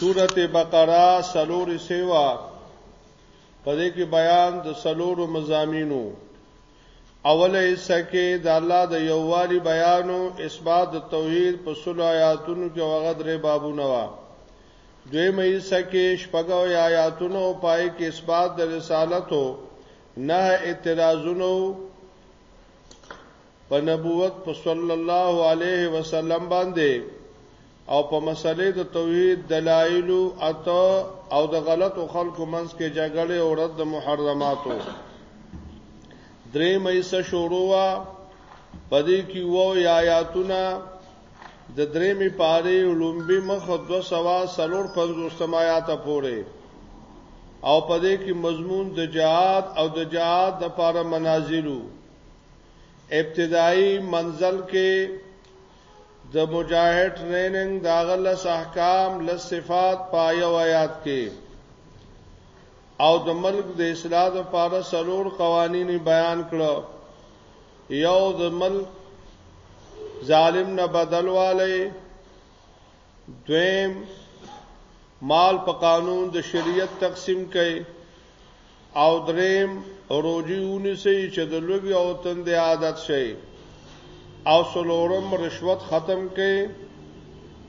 سورت بقره سلور سیوا په دې کې بیان د سلور مزامینو اوله حصہ کې د الله د یووالي بیانو اثبات د توحید په سلو آیاتونو کې وغد رې بابونه وا دوی مې حصہ کې شپږو آیاتونو پای کې اثبات د رسالتو نه اعتراضونو په نبوت په صلی الله علیه وسلم باندې او په مسلې د توحید دلایل اته او د غلطو خلکو منځ کې جګړه او رد محرماتو درې مې سه شروع وا پدې کې وو یا آیاتونه د درې مې پاره لومبي مخ 250 آیات پورې او پدې کې مضمون د جهاد او د جهاد د پاره منازلو ابتدایي منزل کې د مجاهد ټریننګ داغه لس احکام لس صفات پایو آیات کې او د ملک د اصلاح لپاره سلور قوانینی بیان کړو یو د ملک ظالم نه بدلواله دویم مال په قانون د شریعت تقسیم کړي او دریم روجی ونیسي چې د لوګي او تند عادت شي او سلورم رشوت ختم کړي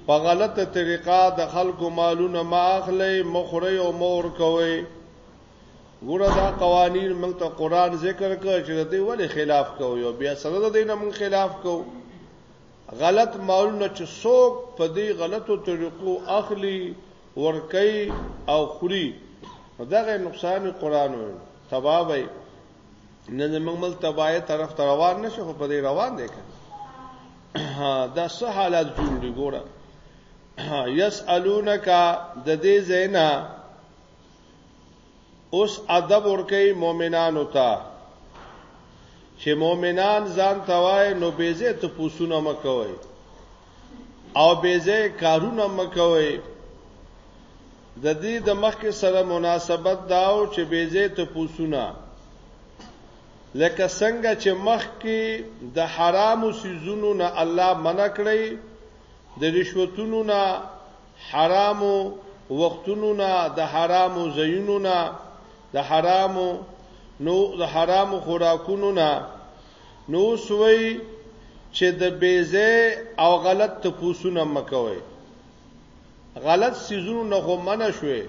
په غلطه طریقه د خلکو مالونه ما اخلي مخوري او مور کوي ګوره دا قوانین موږ ته قران ذکر کړ چې دوی ولې خلاف کوي او بیا سره د دینه موږ خلاف کوو غلط مالونه چې څوک په دې غلطو طریقو اخلي ورکوي او خوري دغه نقصان قران وي تباوي نن موږ مل تبايه طرف ته روان نشو په دې روان دي که دا څه حالات جوړ دي ګوره یسالونک د دې زینا اوس ادب ورکي مؤمنانو ته چې مؤمنان ځان توای نو بیزه ته پوسونه مکوي او بیزه کارونه مکوي د دې د مخکې سره مناسبت داو چې بیزه ته پوسونه لکه څنګه چې مخکې د حرامو سيزونو نه الله منع کړی د رشوتونو نه حرامو وختونو نه د حرامو ځایونو نه د حرامو نو د حرامو خوراکونو نه نو سوی چې د بیزه او غلط تپوسونه مکوي غلط سيزونو نه خو منع شوي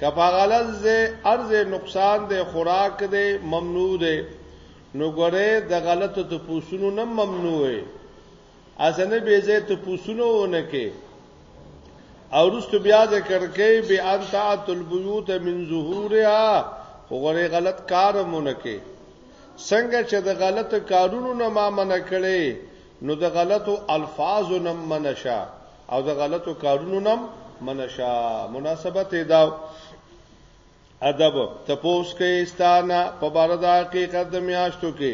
کپا غلط زه ارز نقصان ده خوراک ده ممنوع ده نو ګره د غلط تپوسونو نه ممنوع وي اسنه به زه ته پوسونه ونه کې او رست بیا ذکر کې به انت اتل بیوت من ظهورها خو غره غلط کار مونږ کې څنګه چې د غلط کارونو نه ما منع کړي نو د غلطو الفاظو نه منع شه او د غلطو کارونو نه منع شه مناسبت دا ادب، تپوس کوي ستا نه په باره د حقیقت د میاشتو کې.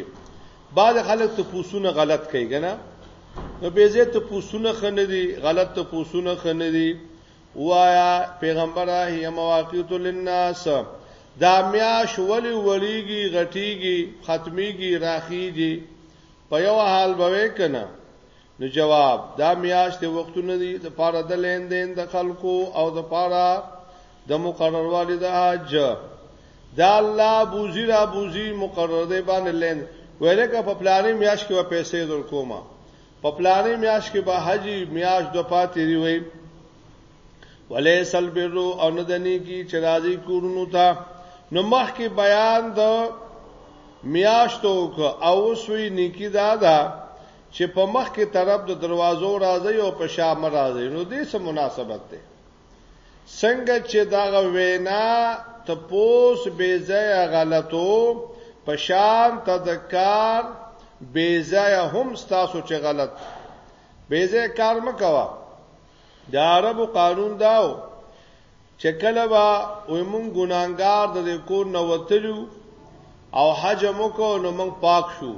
بعضې خلک تپوسونه غلط کوي که نه؟ نو بې ځایه تپوسونه ښه نه دي، غلط تپوسونه ښه نه دي. ووایه پیغمبره هی مواقیت للناس دا میاش ولې وړیږي، غټیږي، ختمیږي، راخیږي؟ په یو حال به وې که نه؟ نو جواب دا میاش د وختونه دي د پاره د لین دین د خلکو او د پاره د مقرروالي د حج دا الله بوزي را بوزي مقرر دی باندې لین ویلکه په پلانې میاش کې به پیسې در کومه په پلانې میاش کې به حج میاش د پاتې ری وي ولې سل بیرو او ندنی کی چرازی کورونو ته نو مخ کې بیان د میاشتو او سوی نیکی دادا دا چې په مخ کې طرف د دروازو راځي او په شا مر راځي نو دې سم مناسبت ده څنګه چې دا وینا ته پوس بے ځای غلطو په شان تذکر بے ځای هم تاسو چې غلط بے ځای کار مکوا د عربو قانون داو چې کله به وې مونږ ګناګار د دې کور نه وتلو او حج مو کو نو مونږ پاک شو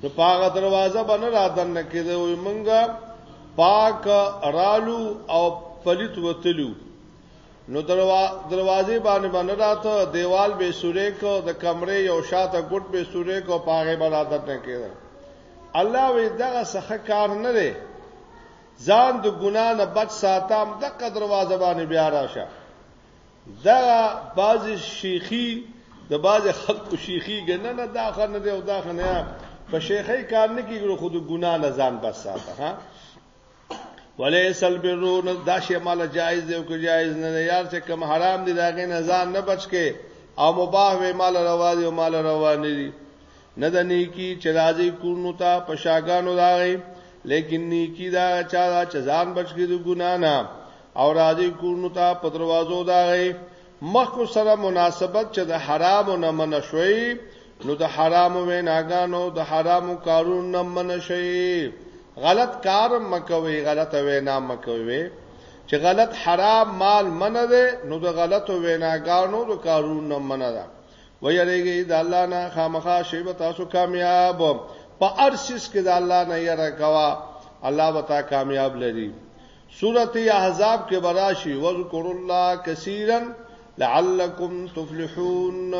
نو پاغه دروازه باندې را دن کېده وې مونږ پاک رالو او پلیت وتلو نو دروا دروازه باندې باندې راته دیوال به سورې کو د کمرې یو شاته ګټ به سورې کو پاغه باندې عادت نه کېده الله وې دغه څخه کار نه لري ځان د ګناه نه بچ ساته هم دغه دروازه باندې بیا راشه دغه بعضې شیخي د بعضې خلکو شیخي ګنه نه دا خنه دی او دا خنه په شیخي کار نه کیږي خو د ګناه نه ځان بچ ساته ها وليس البرون دا شی مال جایز دی او که جایز نه دی یار چې کم حرام دی داګه نه ځان نه بچ کې او مباح وی مال روا دی او مال روا نه دی نه د نیکی چې راځي کورنو ته په شاګانو راغی لیکن نیکی دا چا دا چې ځان بچی د ګنا نه او راځي کورنو ته په دروازو دا غي مخکو سره مناسبت چې د حرام نه من شوي نو د حرام ویناګانو د حرام کارونو نه من شي غلط کار مکوي غلط وینا مکوي چې غلط حرام مال منه ده نو د غلط ویناګانو د کارونو نه منه ده ویریږي د الله نه خامخا شی به تاسو کامیاب په ارسیس کې د الله نه یره کوا الله به تا کامیاب لري سورته احزاب کې براشي وذکر الله کثیرا لعلکم تفلحون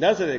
دا څه دی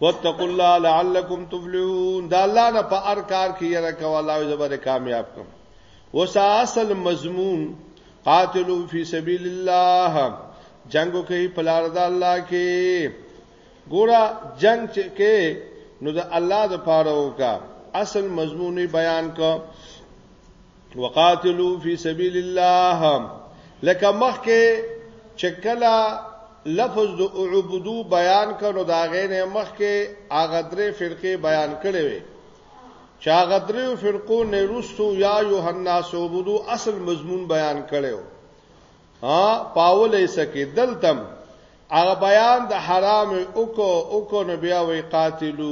واتقوا الله لعلكم تفلحون دا الله نه په هر کار کې یره کوي الله یې زبر کامیاب کوم وساسل مضمون قاتلوا فی سبیل الله جنگو کې په لار د الله کې ګورا جنگ چې کې نو د الله د پاره وکا اصل مضمون بیان کو وقاتلو فی سبیل الله لکه مخکې چکلا لفظ د اعبدو بیان کړو دا غینه مخکې هغه درې فرقې بیان کړې وي چا غدرې فرقو نه رسو یا یوحنا سوبدو اصل مضمون بیان کړو ها پاولې سکه دلتم هغه بیان د حرام او کو او کو نبي او قاتلو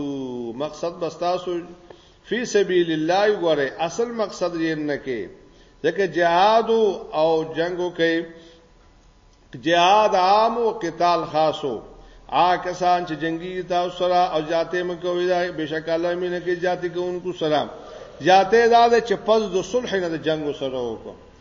مقصد بستاسو فی سبیل الله وګوره اصل مقصد یې نه کې ځکه جهاد او جنگو کې جهاد عام او قتال خاصو آ کسان چې جنگي تاسو سره او جاته مکوې دا بشک الله مینه کې جاته کوونکو سره جاته دا چې پز د صلح نه د جنگو سره وکړو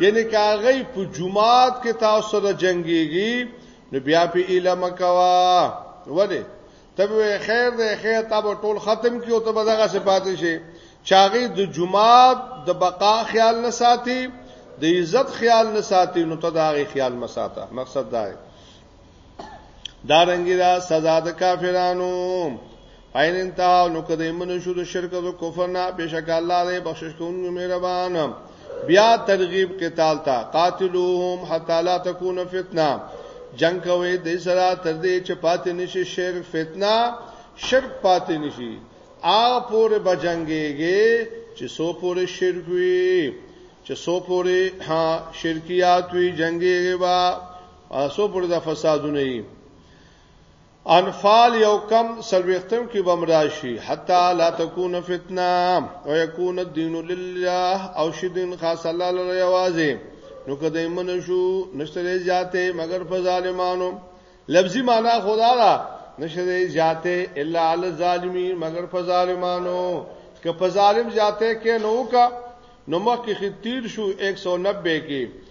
یعنی که هغه په جمعات کې تاسو سره جنگيږي نو بیا په علم کوا وله ته به خیر دی خیر تا به ټول ختم کیو ته به دغه صفات شي چاغي د جمعات د بقا خیال نه ساتي د عزت خیال نه ساتي نو ته دا غي خیال مساته مقصد دا دی دا رنګی دا سزا د کافرانو عین انتها نو کده من شو د شرک او کفر نه بشک الله دې بخشش کوونکی مهربان بیا ترغیب قتال تا قاتلوهم حتا لا تکون فتنه جنگ کوي د سره تر دې چې پاتې نشي شرک فتنه شرک پاتې نشي آ پورې بجنګيږي چې سو پورې شرک وي چې سو پورې ها شرکيات وي جنگيږي وا اسو پر د فسادونه یې انفال یو کم سلوختم کې بمراشي حتا لا تکون فتنه او یکون الدین لله او شدین خاص الله لره یوازې نو کده من شو نشته زیاته مگر په ظالمانو لفظي معنا خدا را نشته زیاته الا علی الظالمین مگر په ظالمانو که په ظالم زیاته کې نو کا نو مخکې تیر شو 190 کې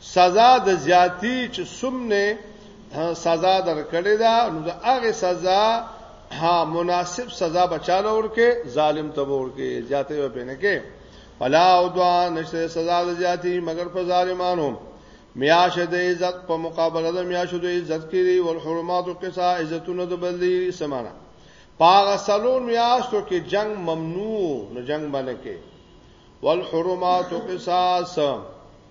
سزا د زیاتی چې سمنه سزا درکړې ده نو د هغه سزا ها مناسب سزا بچاله ورکه ظالم ته ورکه زیاته و پینه کې فلا او دعا نشته سزا د زیاتی مگر په ظالمانو میاش د عزت په مقابله د میاش د عزت کې دی ول حرمات او قصا عزتونه د بدلی سمانا پاغه سلون میاشتو کې جنگ ممنوع نو جنگ باندې کې ول حرمات او قصاص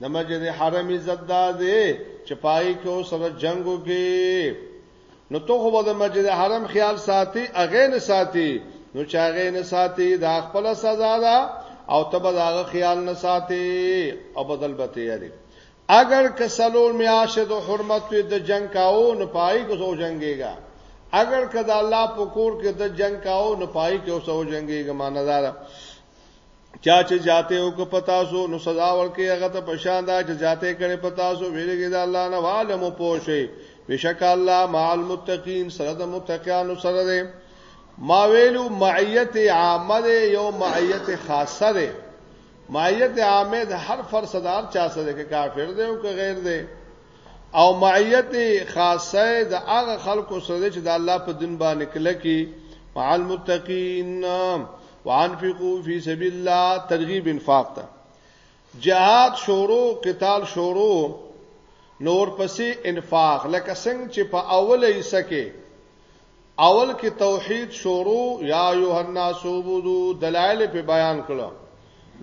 د مسجد حرم عزت دا دی چې پای کې سره جنگو کې نو ته خو د مسجد حرم خیال ساتي اغه نه ساتي نو چې اغه نه ساتي دا خپل سزا ده او ته به دا خیال نه ساتي او بدل به تیاري اگر کسلول میاشه د حرمت د جنگ کاو نه پای کې سو جنگيږي اگر کدا الله پکور کې د جنگ کاو نه پای کې سو جنگيږي ماندار چا چې جاته او که پتا سو نو سزا ورکې هغه ته پشان دا چې جاته کړي پتا سو ویلګي دا الله نه عالم پوښي بشک الله مع المتقین سره د متقینو سره ده ما ویلو معیت عامه ده یو معیت خاصه ده معیت عامه ده هر فرصدار چا سره کې کافر ده او که غیر ده او معیت خاصه ده هغه خلکو سره چې د الله په دین باندې کله کې مع المتقین وانفقوا فی سبیل الله ترغیب انفاق ته جهاد شورو قتال شورو نور پسې انفاق لکه څنګه چې په اوله حصہ کې اول کې توحید شورو یا یوحنا سوبودو دلایل په بیان کړو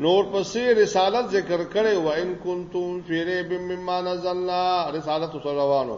نور پسې رسالت ذکر کړي و ان کنتم فی ریب مما نزلنا رسالت سره روانو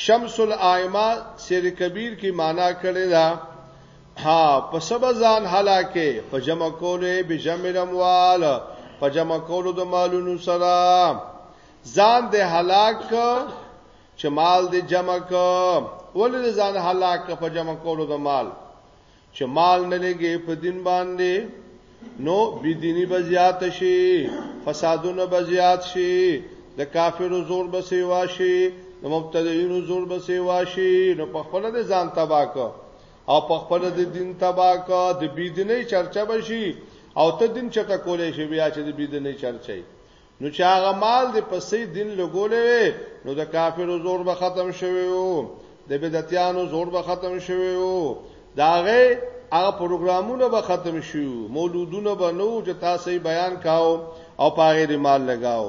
شمس الائمه سیر کبیر کی معنا کړی دا ها په سبا ځان هلاکه په جمع کولې به جمع اموال په جمع کولو د مالونو سره ځان د هلاک چې مال دې جمع ک ولې ځان هلاک په جمع کولو د مال چې مال نه لګي په دین باندې نو بيدینی به زیات شي فسادونه به زیات شي د کافرو زور به سیوا شي د مبتدعينو زور به سیوا شي نو په خپل د ځان تباک او په خپل د دین تباک د بيدینی چرچا به شي او ته دین چرته کولې شي بیا چې د بيدینی چرچا نو چې هغه مال دې په سي دین لګولې وي نو د کافرو زور به ختم شوي وو د بدعتانو زور به ختم شوي وو داغه هغه پروګرامونه به ختم شي مولودونه به نو چې تاسو بیان کاو او پاره دې مال لگاو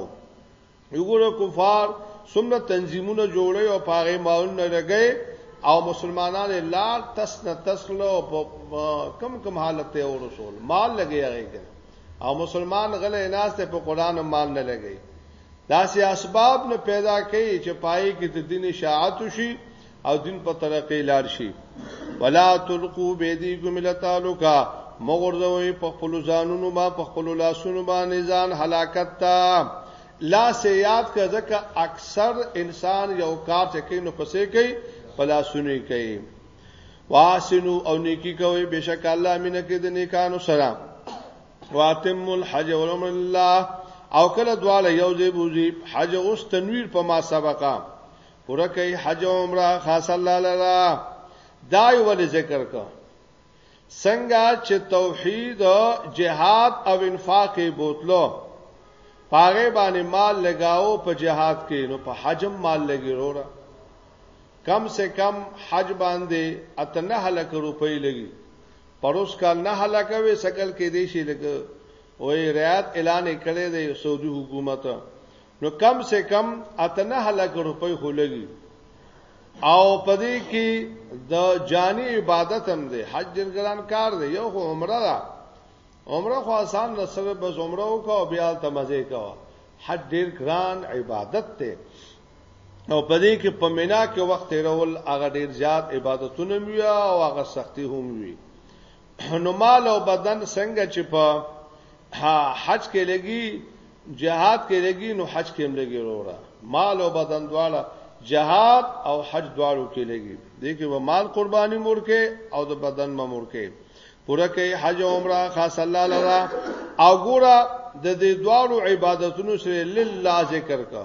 وګوره کفار څومره تنظیمونه جوړي او پاره مال نه لګي او مسلمانان لار تس نه تسلو په کم کم حالت ته ورسول مال لګي هغه او مسلمان غلې ناس ته په قران او مال نه لګي دا سي اسباب نه پیدا کوي چې پای کې د دین شاعت شي او دین په ترقې لار شي ولا تلقوا بيديكم الى تعلقا مغرزوي په خپل ځانونو ما په خپل لاسونو باندې ځان هلاکت تا لا سيات کا ځکه اکثر انسان یو کار چې کینو پسې کوي په لاسونو کوي واسنو او نیکی کوي بشک الله امینه کې د نیکانو سره واتم الحج والعمر لله او کله دواله یو ځای بوزي حج اوس تنویر په ما سبقه پوره کوي حج او عمره خاص الله لرا دای ول ذکر کو څنګه چې توحید جهاد او انفاق بوتلو پاره باندې مال لگاو په جهاد کې نو په حجم مال لګي وروره کم سه کم حج باندې اته نه لک روپۍ لګي پروس کال نه لک وې سکل کې دی شي لګ وې ریاض اعلان کړي دی سعودي حکومت نو کم سه کم اته نه لک روپۍ خو لګي او پدې کې د جانی عبادت هم دی حج جنګران کار دی یو خو عمره ده عمره خو آسان نه سره بس عمره وکاو بیا ته مزه کاو حج ډیر ګران عبادت ته او په دې کې په مینا کې وخت تیرول هغه ډیر زیات عبادتونه وی او هغه سختی هم وی نو مال او بدن څنګه چې په حج کې لګي جهاد کې لګي نو حج کې هم لګي وروره مال او بدن دواړه جهاد او حج دواړو کې لګي دې کې و مال قرباني مور کې او د بدن مور کې پوره کې حج او عمره خاص الله لرا او ګوره د دې دواړو عبادتونو سره لله ذکر کا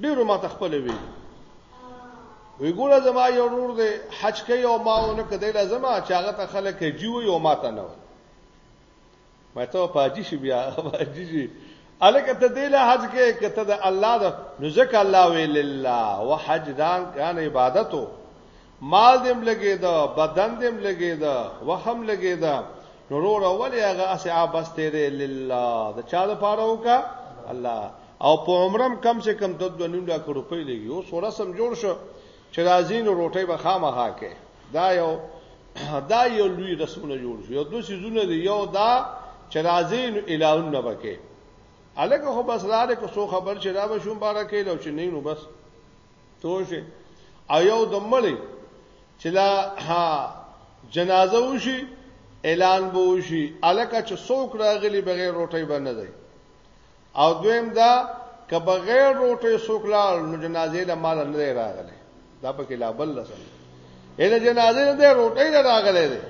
ډیرو ماته خپل وی وی ګوره زما یو ورور دی حج کوي او ما ونه کدی لازمه چې هغه ته خلک جی وي او ماته نه وي ما ته پاجي شي بیا پاجي شي الکه ته دی له حج کې کته د الله د نزک الله وی لله وحج دان کان عبادتو مال دیم لګیدا بدن دیم لګیدا وخم لګیدا نو رور اولی هغه اسه عباس تیرې لله د چا د پاره وکا الله او په عمرم کم سے کم د 2 نیم لک روپۍ لګي او سوره سم جوړ شو چې راځین روټي به خامخا کې دا یو دا یو لوی رسمونه جوړ شو یو دوه سيزونه دی یو دا چې راځین الهون نه وکې الګ خو بس لاره کو سو خبر چې را به شوم بارا کې لو چې نه نو بس توشه او یو د مړی چې لا ها جنازه وشي اعلان به وشي الکه چې څوک راغلی بغیر روټي باندې دی او دویم دا که بغیر روټي څوک لا نو جنازه له مال نه راغلی دا پکې لا بل لسن اله جنازه نه روټي نه راغلی دی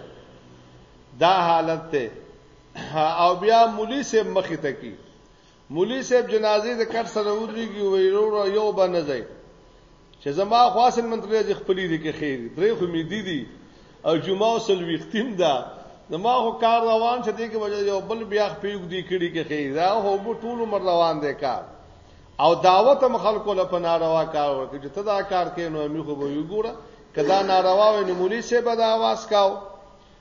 دا حالت ته او بیا مولوی سے مخ ته کی مولوی صاحب جنازې د کټ سره ودرېږي وای وروره یو به نه ځای چې زما خواصل منتري ځي خپلې دي کې خیر درې خو مې دي دي او جمعه او سلويختیم ده زما خو کار روان چې دې کې وجه یو بل بیا خپېګ دي کړي کې خیر دا هو بو ټول مر روان دي کار او دعوت هم خلکو له پناروا کار ورکړي چې ته دا کار کې نو مې خو به یو ګوره کدا ناروا وي نو مولوی صاحب دا आवाज کاو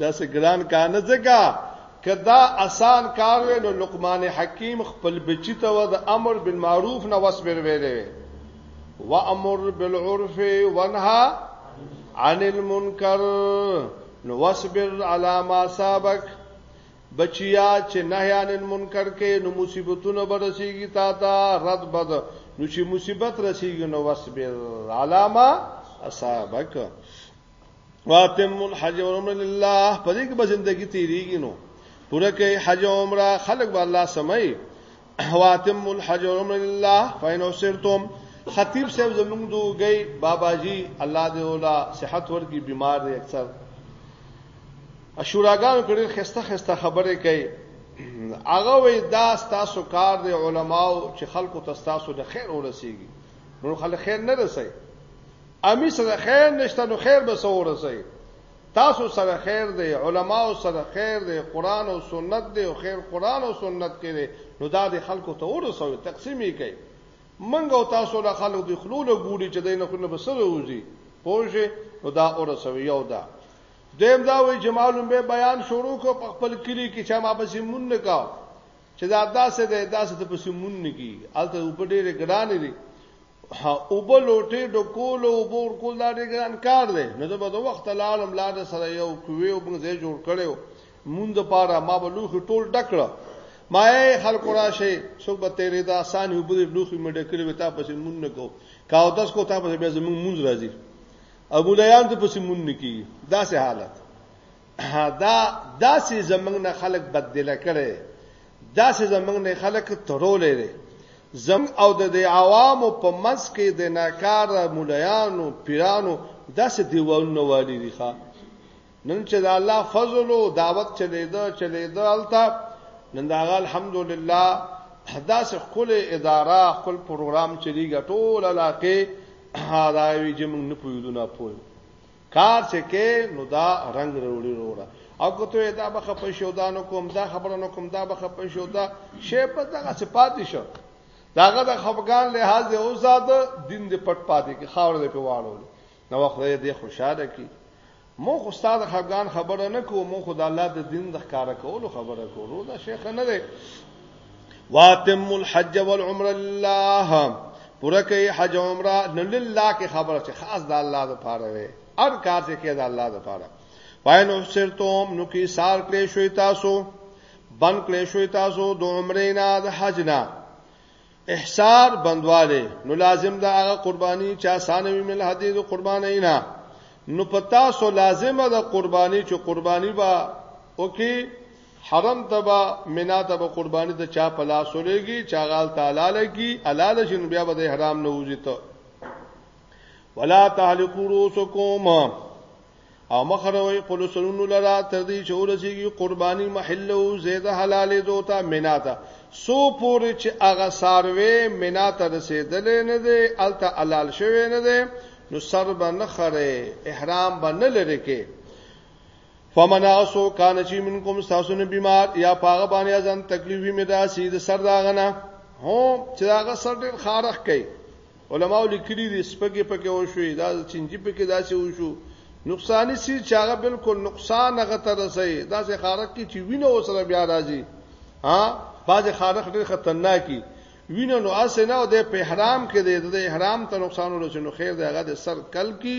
دا څه ګران کار نه ځکه کدا آسان کار وې نو لقمان حکیم خپل بچی ته د امر بالمعروف نه وسبر ویلې و امر بالعرف وانها عن المنکر نو وسبر علی ما سابق بچیا چې نهی عن المنکر کې نو مصیبتونه برسیږي تا ته رد بد نو چې مصیبت رسیږي نو وسبر علی ما اصابک واتم الحج والعمره لله په دې کې به ژوندۍ تیریږي نو پوره کوي حج او عمره خلق به الله سمي واتم الحج والعمره لله فإن أسرتم خطیب صاحب زمونږ دوګي بابا جی الله دې ولا صحت ورکی بیمار دی اکثر اشوراګان کړي خسته خسته خبره کوي هغه وې دا تاسو کار دی علماو چې خلکو ته تاسو د خیر ورسیږي نو خلک خیر نه رسي امي سره خیر نشته نو خیر به څه ورسئ؟ تاسو سره خیر دی، علماو سره خیر دی، قرآن او سنت دی او خیر قرآن او سنت کې دی، نو دا دې خلکو ته ورسوئ، تقسیم یې کړئ. موږ او تاسو له خلک د خولو نه ګوري چې دی نه خولې نه به څه راوځي، پوه شوې، نو دا ورسوئ، یو دا. دویم دا وایي چې ما لومبی بیان شروع کړ په خپل کلي کې چا ما پسې مون نه کاوه چې دا داسې دی، داسې ته پسې مون نه کېږي، هلته اوبه ډېرې ګرانې دي، ها او په لوټه ډکول او بور کول دا ډېر ګران کار دی نو زه به د وخت لالم لاده سره یو کوي او موږ یې جوړ کړو مونږ د پاره ما به لوخي ټول ډکړه ما یې خلق راشه څوک به تیرې دا آسان یو بده لوخي مې ډکړې وتا پسې مونږ نه کو کاو داس کو تا پسې به زمونږ مونږ راځي ابو لیان ته پسې مونږ نه کی دا سه حالت دا داسې زمنګ نه خلک بدله کړي داسې زمنګ نه خلک ترولې دي زم او د عوامو په منځ کې د ناکار مولایانو پیرانو داسې دیوالونه والی دي ښا نن چې د الله فضل او دعوت چلیدا چلیدا التا نن دا الحمدلله داسې خپل اداره خپل پروګرام چلیږي ټول علاقه دا وی چې موږ نه پوهیدو نه پوهیدو کار چې کې نو دا رنگ وروړي وروړه او کو ته دا به خپې شو دا نو کوم دا خبره نو کوم دا به خپې شو دا شی په دغه صفات شو داغه د خفقان لحاظ دی او زاد دین دی پټ پاتې کې خاور دی په واړو نو خدای دې خوشاله کی مو خو استاد خفقان خبره نه کوو مو خو د الله د دین د ښکارا کولو خبره کوو دا شیخ نه دی واتم الحج والعمره لله پوره کوي حج او عمره نو لله کې خبره چې خاص د الله لپاره وي هر کار چې کې د الله لپاره پاین او سرتم نو کې سار کړې شوي تاسو بند کړې شوي تاسو د عمرې نه د حج نه احصار بندواله نو لازم دا هغه قرباني چې اسانه وي مل حدیث قرباني نه نو پتا سو لازمه د قرباني چې قرباني با او کې حرم تبا منا تبا قربانی ته چا په لاس ولېږي چا غال تعالی لګي الاله شنو بیا به احرام نه وځي ته ولا تهلكوا رؤوسكم او مخروي قل سرونو لرا تر دې چې ورسیږي قرباني محل او زید حلال دوتا مینا ته سو پورې چې هغه ساروي مینا ته رسیدل نه دی الته حلال شوی نه دی نو سر به نه خره احرام به نه لری کې فمن اسو کان چی منکم تاسو نه بیمار یا پاغه باندې ازن تکلیفی می دا سید سر داغنه هو چې داغه سر ډیر خارخ کئ علماء لیکلي دي سپګي پکې وشوي دا چنجي پکې داسې وشو نقصان سي چې هغه بالکل نقصان هغه تر رسي داسې خارق کې چې وینه وسره بیا راځي ها بعض خارق ډیر خطرناکي وینه نو اسه نه د په احرام کې دی د احرام ته نقصان ورسې نو خیر دی هغه د سر کل کی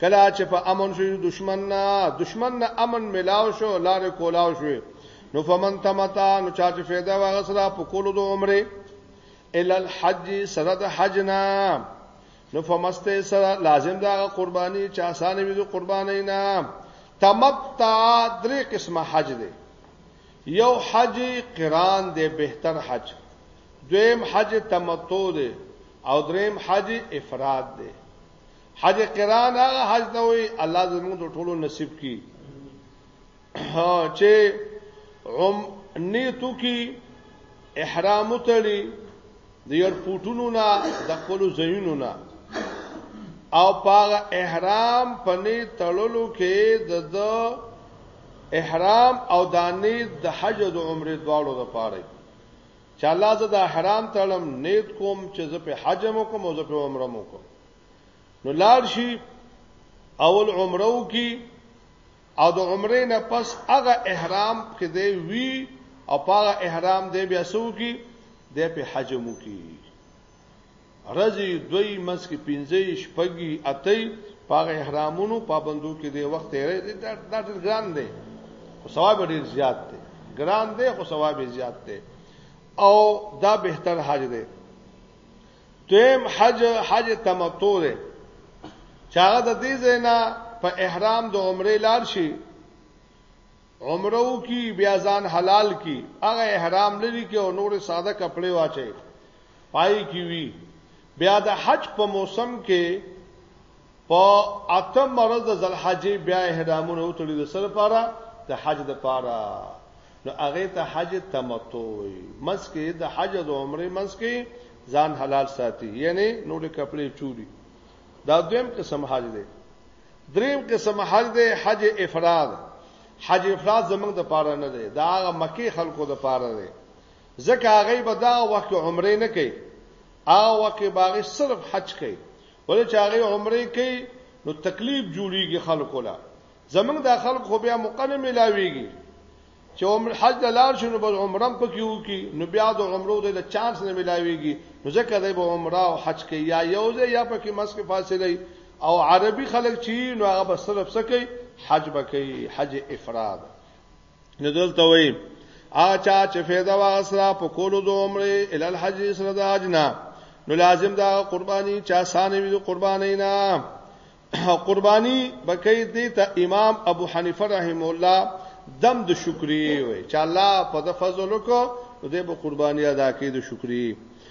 کله چې په امن شو دشمن نه دشمن نه امن ملاو شو لار کولاو شو نو فمن تمتا نو چا چې فایده واغسلا په کولو د عمره ال الحج سرد حجنا نو فمسته سره لازم دا قرباني چې اسانه وي د قرباني نه تمتا درې قسمه حج دی یو حج قران دی بهتر حج دویم حج تمتع دی او دریم حج افراد دی حج قران هغه حج ته وي الله زموږ ته ټولو نصیب کړي چې عم نیتو کې احرام تړي د ایرپورټونو نه د خپل ځایونو نه او پاغه احرام پني تړلو کې د د احرام او دانې د حج او د عمره دواړو لپاره چې الله زه د احرام تړم نیت کوم چې زه په حج مو کوم او زه په عمره مو کوم نو لاړ شي اول عمره وکي او د عمره نه پس هغه احرام کې دی وی او هغه احرام دی بیا سو کی دی په حج مو کی رضی دوی مس کې پنځه شپږی اتی هغه احرامونو پابندو کې دی وخت یې دا ډېر ګران دی خو ثواب ډېر زیات دی ګران دی خو ثواب زیات دی او دا بهتر حج دی دویم حج حج تمتع دی چې هغه د دې زینا په احرام د عمره لار شي عمره کی بیا ځان حلال کی هغه احرام لري کې او نور ساده کپڑے واچي پای کی وی بیا د حج په موسم کې په اتم ورځ د ذلحجې بیا احرامونه وتړي د سر لپاره د حج د لپاره نو هغه ته حج تمتع وي مسکه د حج او عمره مسکه ځان حلال ساتي یعنی نور کپڑے چوری دا دویم قسم حج دی دریم قسم حج دی حج افراد حج افراد زمنګ د پاره نه دی دا هغه مکی خلکو د پاره دی ځکه هغه به دا وخت عمره نه کوي هغه وخت باغ صرف حج کوي ولې چې هغه عمره کوي نو تکلیف جوړیږي خلکو لا زمنګ د خلکو خو بیا مقنه ملاویږي چې عمر حج د لار شنو بل عمرم پکې وکي نو بیا د عمرو د چانس نه ملاویږي نو ځکه دی به عمره او حج کوي یا یو ځای یا پکې مسکه فاصله او عربي خلک چې نو هغه به صرف سکه حج بکې حج افراد نو دلته وی اچا چې فیضا واسرا په کولو د عمره ال الحج سره د اجنا نو لازم دا قرباني چا سانه وی د قرباني نه قرباني بکې دې ته امام ابو حنیفه رحم الله دم د شکرې وي چې الله په د فضل کو دې به قرباني ادا کړي د شکرې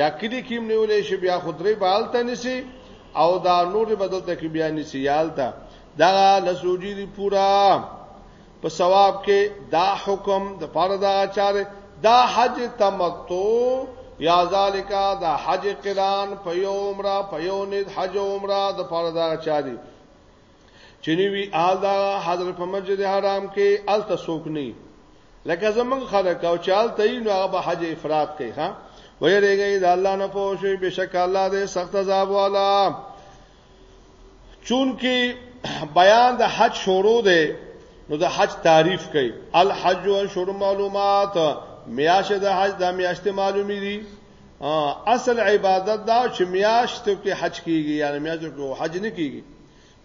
یا کلی کیم نیولې شي بیا خدري به الته نسی او دا نور بدل ته کې بیا نسی یالته دا لسوجی دی پورا په ثواب کې دا حکم د پاره دا چار دا حج تمتع یا ذالکا دا حج قران په یو عمره په یو نید حج عمره د پاره دا چاري چنوي آل دا حاضر په مسجد حرام کې ال تسوک نه لکه زمون خلک او چال ته نو هغه به حج افراد کوي ها ویریږي دا الله نه پوښي بشک الله دې سخت عذاب والا چون کې بیان د حج شروع دی نو د حج تعریف کوي الحج و شروع معلومات میاشه د حج د میاشته معلومی دي اصل عبادت دا چې میاشتو کې حج کیږي یعنی میاشتو کې حج نه کیږي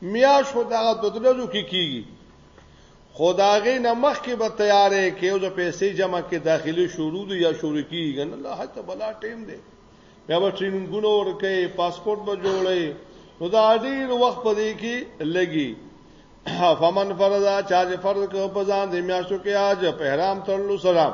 میاش خو دا د دلو کې کیږي خداغې نمخ کې به تیارې کې او د پیسې جمع کې داخلي شروع دي یا شروع کیږي نه الله حج ته بلا ټیم دی بیا به ټریننګونو ورکه پاسپورت به جوړې نو دا ډیر وخت پدې کې لګي فمن فرضا چا فرض کو په ځان د میاشتو کې حج په احرام ترلو سلام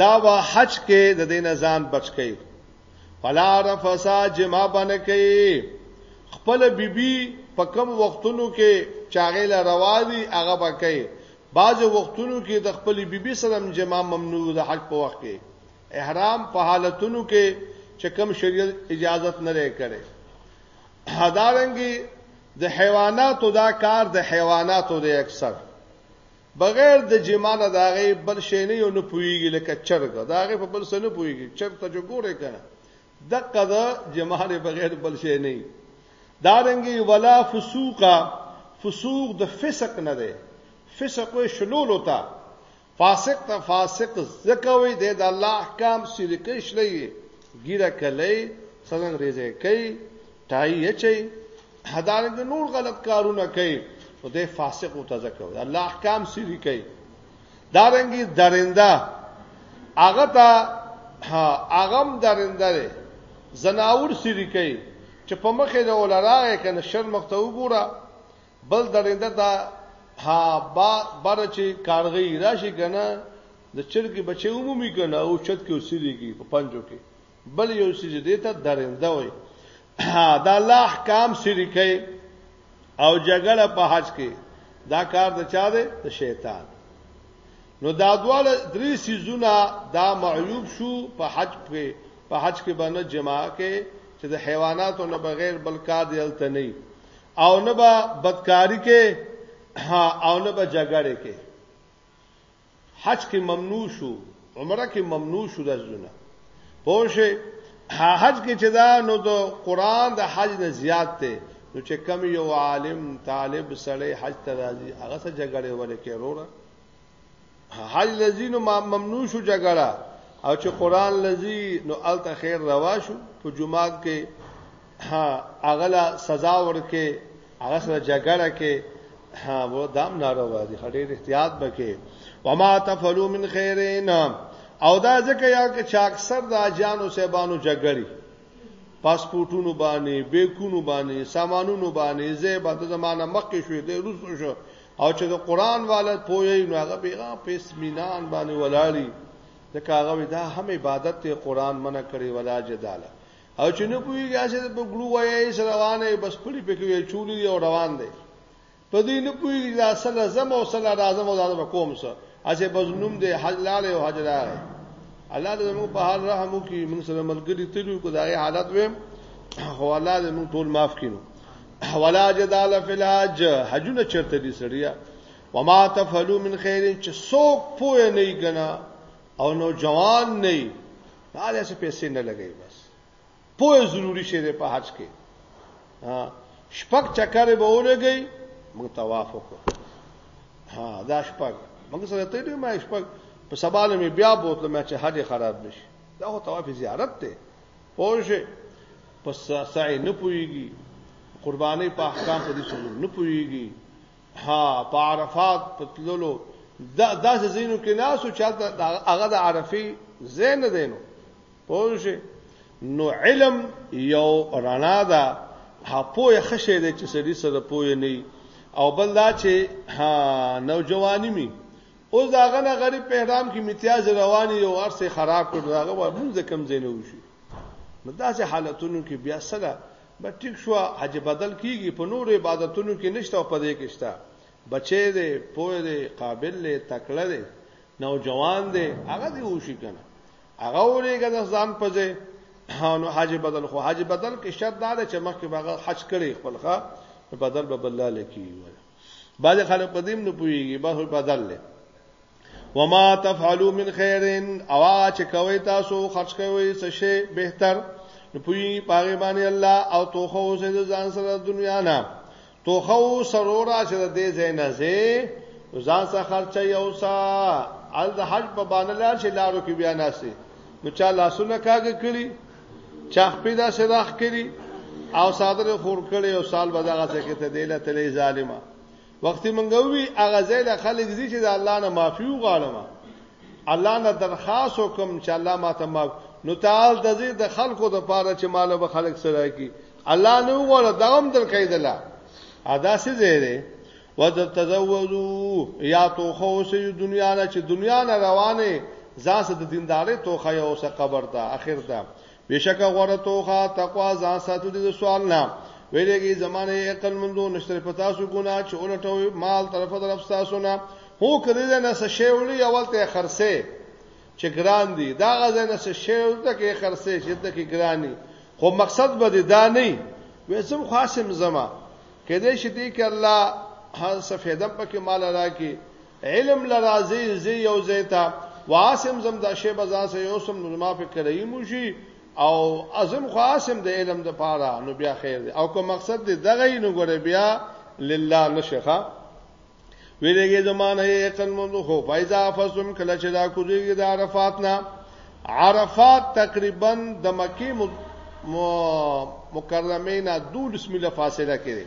دا وا حج کې د دې نظام بچ کړي فلا رفسا جما باندې کوي خپل بیبي په کم وختونو کې چاغې لا روا دي هغه بکې بعض وختونو کې د خپل بیبي سره جما ممنوع د حج په وخت کې احرام په حالتونو کې چې کم شریعت اجازت نه لري کړي هدارنګي د حیواناتو دا کار د حیواناتو دی اکثر بغیر د جما نه دا غي بل شي نه یو نه پويږي لکه چرګ دا غي په بل څه نه پويږي چرګ ته جو ګوره کنه دغه دا جما نه بغیر بل شي نه دا رنګي ولا فسوقا فسوق د فسق نه ده فسق وي شلول وتا فاسق ته فاسق زکوي د الله احکام سریکش لې ګیره کله څنګه ریزه کوي ټای چي هدارنګ نور غلط کارونه کوي نو د فاسق او تزکو الله احکام سری کوي دارنګي درنده هغه ته اغم درنده ده زناور سری کوي چې په مخه د ولراغه کنه شر مخته وګوره بل درنده دا ها با بر چې کارغی راشي کنه د چرګي بچي عمومي کنه او چت کې وسیږي په پنجو کې بل یو څه چې دیته درنده وي دا الله احکام سری کوي او جګړه په حج کې دا کار د چا دی د شیطان نو دا دواله درې سيزونه دا معیوب شو په حج کې په حج کې باندې جما کې چې د حیواناتو نه بغیر بل کار دی الته نه او نه به بدکاری کې او نه به جګړه کې حج کې ممنوع شو عمره کې ممنوع شو دا ځونه پوشه حج کې چې دا نو د قران د حج نه زیات دی نو چې کم یو عالم طالب سړی حج ته راځي هغه سره جګړه ورکه وروره حج لذین ممنوع شو جګړه او چې قران لذي نو الته خیر روا شو په جمعات کې ها هغه لا سزا ورکه هغه سره جګړه کې ها و دام ناروا دي خډې احتیاط بکې وما تفعلوا من خیرین او دا ځکه یا چې چا اکثر د اجانو سیبانو جګړي پاسپورتونو باندې بیکونو باندې سامانونو باندې زیبا د زمانه مخکې شوې د روس شو او چې د قران والد پوي نو هغه پیغام په اسمینان باندې ولاړی ځکه هغه دا هم عبادت ته قران منع کړی ولا جداله او چې نه پوهیږي چې په ګړو وایي سره روانه بس پړي پکې وي چولې او روان دی په دې نه پوهیږي دا اصل زم او اصل راځم او دا کوم څه اځه بس نوم دی حلال او حجرار الله دې موږ په حال رحم وکړي موږ سره ملګری تلو کو دا حالت ویم هو الله دې موږ ټول معاف کړي ولا جدال فی الحج حجونه چرته دي سړیا وما تفعلوا من خیر چې څوک پوه نه کنا او نو جوان نه دا دې څه پیسې نه لګي بس پوهه ضروری شی دی په حج کې شپږ چکر به ولګي موږ طواف وکړو ها دا شپږ موږ سره ته دې ما شپږ په سباله می بیا بوتل مې چې حج خراب نشي دا هو طواف زیارت ته پوهه پس سعی نه پويږي قرباني په احکام په دې څه نه پويږي ها په عرفات پتللو دا داسې زینو کې ناسو چاته هغه د عرفي زین نه دینو پوه شئ نو علم یو رڼا ده هپوې خشه دې چې سړي سره پوې نه او بل دا چې ها نوجوانی می اوس دا غنه غریب په احرام کې امتیاز رواني او ارسه خراب کړ دا غو مونږ کم زینو شي نو داسې حالتونو کې بیا سره به ټیک شو حج بدل کیږي په نور عبادتونو کې نشته او پدې کې شته بچې دې پوه دې قابل دې تکړه دې نوجوان دې هغه دې وشي کنه هغه ورېګه د ځان پځه نو حج بدل خو حج بدل کې شرط دا چې مخکې باغه حج کړي خپل ښا بدل به بلاله کیږي بعض خلک قدیم نه پويږي به بدل لې وما تفعلوا من خير او چې کوي تاسو خرج کوي څه شي بهتر نو پوي پاګې باندې الله او توخه اوسې د ځان سره دنیا نه توخه سرورا چې د دې ځای نه زی ځان سره خرچ یو سا ال د حج په باندې لار چې لارو کې بیا ناسي نو چا لاسونه کاږي کړی چا خپې دا سراخ کړی او صادره خور کړی او سال بداغه څه کې ته دیله تلې ظالما وخت منګوي هغه ځای د خلک زی چې د الله نه معافي وغواړم الله نه درخواست وکم چې الله ما ته معاف نو تعال د زی د خلکو د پاره چې مال به خلک سره کی الله نه وغواړه دا هم درکېدلا ادا سي زیره وتتزوجوا یا تو خو سي دنیا نه چې دنیا نه روانه ځاسه د دیندارې توخه یو سه قبر ته اخر ته بشک غره توخه تقوا ځان ساتو دي د سوال نه ویلېږي زمانه عقل مندو نشتر پتا سو ګنا چې اولټوي مال طرف طرف تاسو نه هو کړی دا نه شې ولې اول ته خرڅه چې ګران دي دا غزه نه شې ولته کې خرڅه چې ته کې ګراني خو مقصد به دا نه وي سم خاصم زما کله چې دې کې الله هر څه فیدم پکې مال راکې علم لرازی زی یو زیتا واسم زم د شی بزان سه یو سم نو ما فکر ای موشي او ازم خاصم د علم د پاره نو بیا خیر دی او کوم مقصد دی دغه نو ګره بیا لله نشخه ویلګي زمانه یقین منذ خو فایزا فسم کله چې دا کوزیږي د عرفات نه عرفات تقریبا د مکی مکرمه نه 12 میله فاصله کړي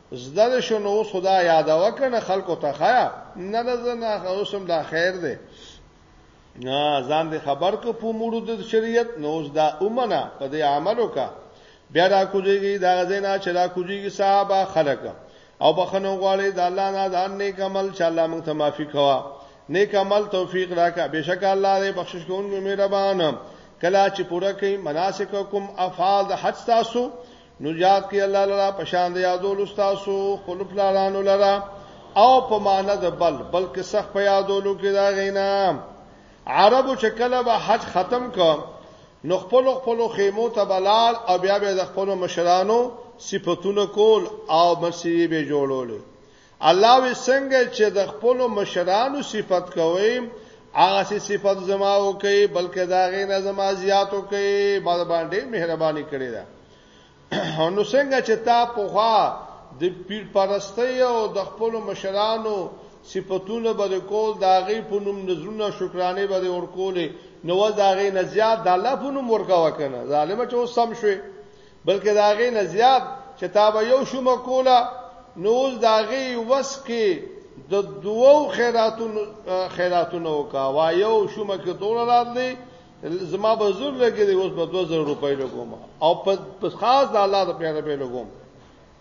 زده دې شو نو اوس خدا یاد وکنه خلکو ته خیا نه نه زه نه اوس هم دا خیر دی نه ځان دې خبر کو په موړو د شریعت نو اوس دا اومنه په دې عملو کا بیا را کوجیږي دا غزینا چې را کوجیږي صحابه خلک او بخنو غواړي د الله نه د ان نیک عمل چې الله موږ ته معافي کوا نیک عمل توفیق راکا بشک الله دې بخشش کوونکی مهربان کلا چې پوره کوي مناسککم افعال د حج تاسو نو یاد کې الله لرا پشان دی یادول استاسو خپل پلانانو لرا او په معنا د بل بلکې سخت په یادولو کې دا غینا عربو چې کله به حج ختم کو نو خپل خپل خیمو ته بلال او بیا به د خپل مشرانو صفاتونه کول او مسیری به جوړول الله وی څنګه چې د خپل مشرانو صفت کوي هغه سي صفت زما او کوي بلکې دا غي نه زما زیاتو کوي ما باندې مهرباني کړې ده نو څنګه چې تا په خوا د پیر پرستی او د خپل مشرانو صفاتونه به کول دا غي په نوم نظرونه شکرانه به ور کولې نو دا غي نه زیات د الله په نوم ورکا وکنه ظالم چې سم شوي بلکې د هغې نه زیات چې تا به یو شومه کوله نو اوس د هغې وس کې د دوو خیراتونو خیراتونه وکا وا یو شومه کې دوه راتلې زما به زور لګې دی اوس به 2000 روپۍ لګوم او په خاص د الله د پیاره به لګوم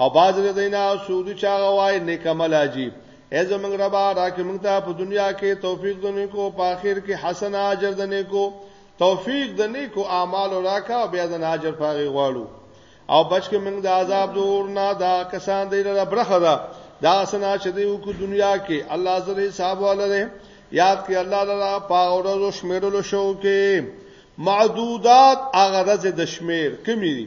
او باز د دینا سود چا غوای نیک عمل اجی ای زمنګ ربا راکه مونږ ته په دنیا کې توفیق دنه کو په اخر کې حسن اجر دنه کو توفیق دنه کو اعمال راکا او بیا د اجر پاغي غواړو او بچ کې مونږ د عذاب دور نه دا کسان دی له برخه دا دا سنا چې دی کو دنیا کې الله زری صاحب والره یاد کې الله تعالی پاورو شمیرلو شو کې معدودات اغه د شمیر کمی دي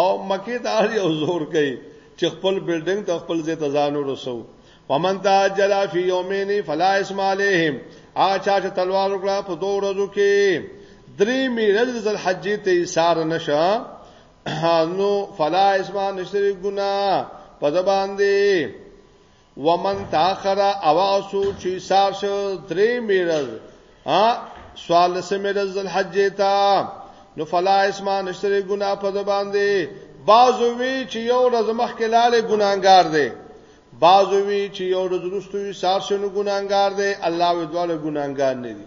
او مکه ته هر یو زور کوي چې خپل بلډینګ ته خپل ځای ته ځان ورسو ومن تعجل فی یومین فلا اسم علیهم اچا چې تلوار وکړه په دوه ورځو کې درې میرز ذل حج ته ایثار نشه نو فلا اسم نشری ګنا په ځبان دی ومن تاخر او اسو چې سار شو درې میرز ا سوال سمیرز الحج تا نو فلا اسما نشتره ګنا په د باندې بعضو وی چې یو ورځ مخکې لاله ګناګار دی بعضو وی چې یو ورځ وروسته یې سار شنو ګناګار دی الله وی دواله ګناګار نه دی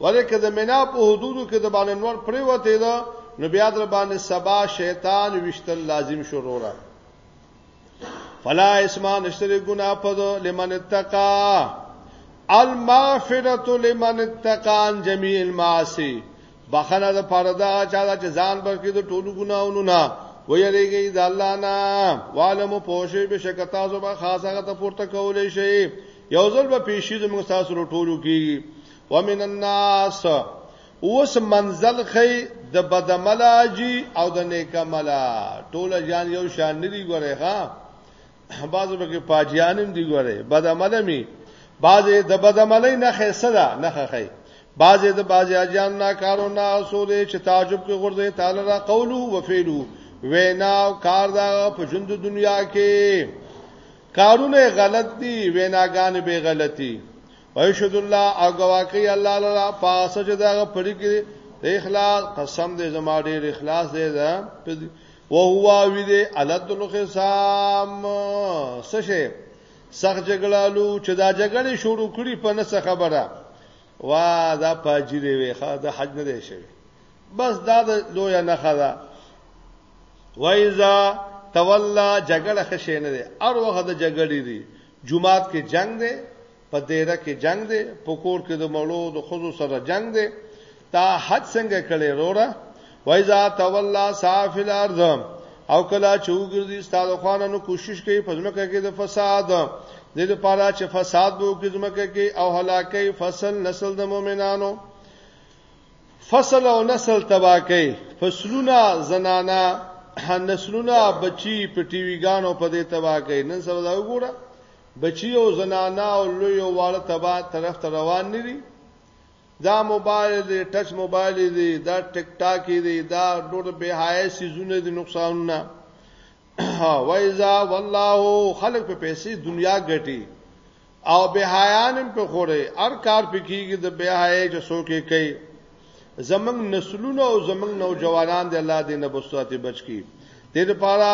ولې که د مینا په حدودو کې د باندې نور پریوته ده نو بیا در باندې سبا شیطان وشتل لازم شو رورا فلا اسما نشتر ګنا پد لمن اتقا المغفرة لمن اتقا عن جميع المعاصي بخنه د پاره دا چا چې ځان برکې د ټولو ګناونو نه ویریږي د الله نه عالم پوښي به شکتا زو به خاصه ته پورته کولې شي یو ځل به پیشي زموږ تاسو ټولو کې ومن الناس اوس منزل خې د بدملاجی او د نیکملا ټول جان یو شان ندی ګوره ها بعضو به کې پاجیانم دی ګوره بدملمی بعضې د بدملۍ نه خې صدا نه خې بعضې د بعضې اجان نه کارو نه سولې چې تعجب کې غورځي تعالی را قولو و فعلو وینا او کار دا په ژوند دنیا کې کارونه غلط دي ویناګان به غلطي ويشهد الله او گواکي الله لرا پاسه چې دا پړي کې اخلاص قسم دې زما ډېر اخلاص دې دا او هو وی دې علت الخصام سشه سخت جګړالو چې دا جګړې شروع کړي په نس خبره وا دا پاجری وي خا د حج نه دی شوی بس دا د لوی نه خدا وایزا تولا جګړه خشه نه دی ار وخت جګړې دي جماعت کې جنگ دی په دیره کې جنگ دی په کور کې د مړو د خزو سره جنگ دی تا حد څنګه کړي روره وایزا تولا صاف الارض او کلا چوغردي استاد خوانانو کوشش کوي په ځمکه کې د فساد د لپاره چې فساد وو کې ځمکه کې او هلاکه فصل نسل د مؤمنانو فصل او نسل تبا کوي فصلونه زنانا نسلونه بچي په ټي وي ګانو په دې تبا کوي نن سبا دا وګوره بچي او زنانا او لوی او واړه تبا طرف ته روان نه دي دا موبایل دی ټچ موبایل دی دا ټیک ټاک دی دا ډور به حای سيزونه دي نقصانونه وایزا والله خلق په پیسې دنیا ګټي او به حیانم په خوره ار کار پکېږي د به حیا چې څوک کوي زمنګ نسلونه او زمنګ نوجوانان د الله دې نه بوستاتي بچي د دې لپاره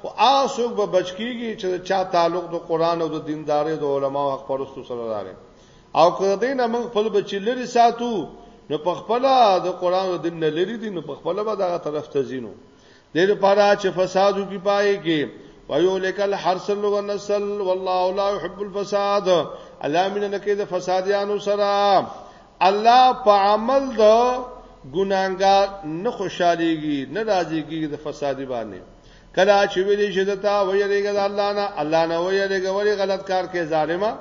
خو آسوک به بچکیږي چې چا تعلق د قران او د دینداري د علما او حق پرستو سره لري او کله دې نه موږ خپل بچی لري ساتو نو په خپل د قران او دین نه لري دي نو په خپل به دغه طرف ته زینو دې لپاره چې فساد وکي پای کې ويو لکل حرسل ونسل والله لا يحب الفساد الله مين نه کې د فساديانو سره الله په عمل د ګناګار نه خوشاليږي نه راضي کیږي د فسادي باندې کله چې ویلې چې دتا ویریږي د الله نه الله نه ویریږي ولی غلط کار کې ظالما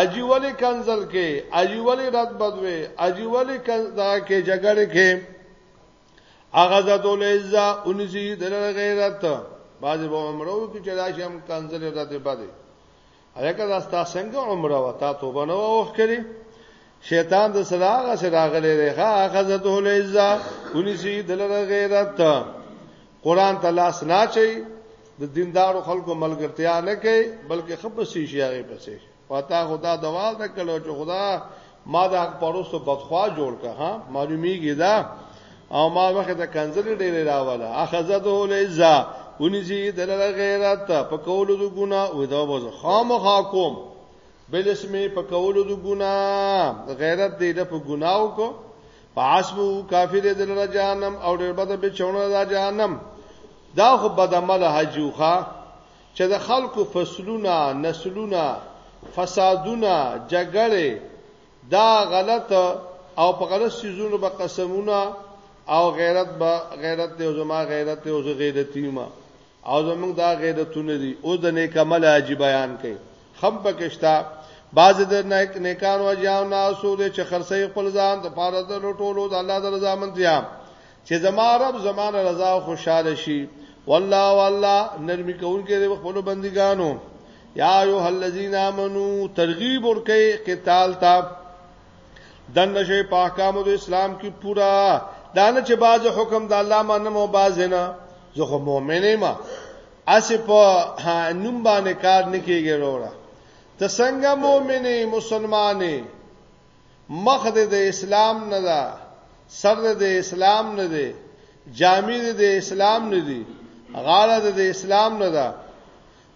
اجي ولی کنزل کې اجي ولی رد بدوي اجي ولی کنزل کې جګړه کې اغزت العزه انسی دل غیرت باز به عمره کی چدا شم کنزل رد بده الکه دا ستا څنګه عمره وتا توبه نو وخ کړي شیطان د سراغه سراغله ریخه اخذته العزه انسی دل غیرت قران ته لاس نه چي د دیندارو خلکو ملګرتیا نه کوي بلکې خپل سیشي هغه پسې پتا خدا دوال ته کلو چې خدا ما د حق پروستو بدخوا جوړ کا ها معلومیږي دا او ما مخه ته کنځلې ډېرې راواله اخذته لیزا ونیسی دلل غیرت په کولو د ګنا او دا وز خامخا کوم بل اسمه په کولو د ګنا غیرت دې د په ګناو کو پاسبو کافر دلل جهنم او ډېر بده به چونه دا جهنم دا خو بدعمل حجوخه چې د خلکو فصلونه، نسلونه، فسادونه، جګړې، دا غلط او په غلط سيزونو به قسمونه او غیرت به غیرت دی او زما غیرت دی او زه غیرتی ما او زمونږ دا غیرتونه دي او د نیکمل حاجی بیان کوي خم پکشتا بعض د نیک نیکانو اجیان ناسو د چخرسي خپل ځان د پاره د لټولو د الله د رضا منځیا چې زما رب زمانه رضا او خوشاله شي والله والله نرمي کوونکې د خپل بندګانو یا ایه الذین آمنو ترغیب ورکې قتال ته دن نشه په احکام د اسلام کې پورا دانه چې باز حکم د الله منم او باز نه زه خو مؤمنه ما اسی په نوم باندې کار نکېږي وروړه ته څنګه مؤمنه مسلمانې مخ دې د اسلام نه ده سر دې د اسلام نه دی جامې دې د اسلام نه دي غاړه دې د اسلام نه ده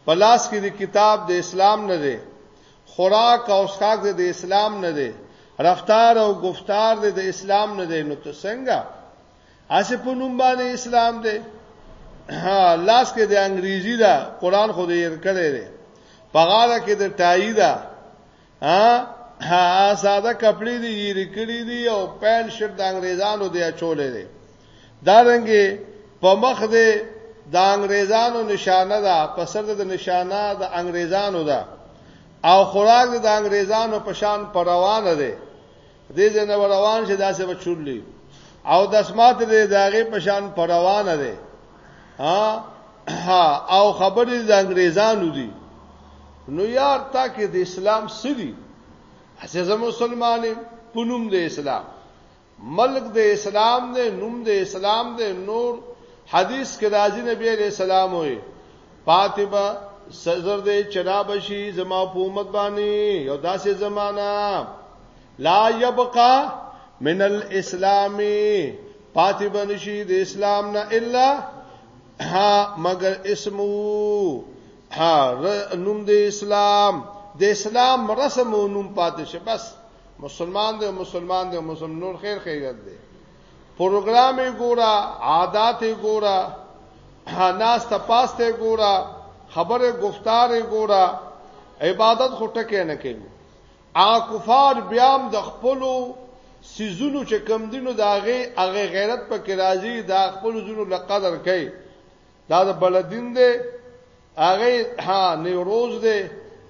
پلاس کې د کتاب د اسلام نه دی خوراک او اسکاک دې د اسلام نه دی رفتار او گفتار دې د اسلام نه دی نو ته څنګه اسه په نوم باندې اسلام دی لاس کې د انګریزي دا قران خو دې ير کړی دی په غاړه کې د ټای دا ها ساده کپړې دي یې رکړې دي او پین شرط د انګريزانو دی اچولې دي دا رنګه په مخ دې د انګريزانو نشانه ده په سر د نشانه د انګريزانو ده او خوراک د انګريزانو په شان پر روانه ده دې ځنه روان شي داسې بچولې او د اسمات دې داغه پشان پر روانه ده ها او خبرې د انګريزانو دي نو یار تا کې د اسلام سری اساسه مسلمانې پونم د اسلام ملک د اسلام نه نوم د اسلام د نور حدیث کې راځي نبی عليه السلام وي پاتبه سزر دې چرا بشي زما په امت باندې یو داسې زمانہ لا يبقى من الاسلام پاتې بنشي د اسلام نه الا ها مگر اسمو ها نوم د اسلام د اسلام رسم او نوم پاتې شي بس مسلمان دی مسلمان دی مسلمان نور خیر خیرت دی پروګرام ګورا عادت ګورا ناس ته پاسته ګورا خبره گفتار ګورا عبادت خو ټکه نه کوي ا کفار بیا د خپلو سيزونو چې کم دینو داغه هغه غیرت په کې راځي دا خپل زونو لقدر کوي دا د بلدین دی هغه ها نیوروز دی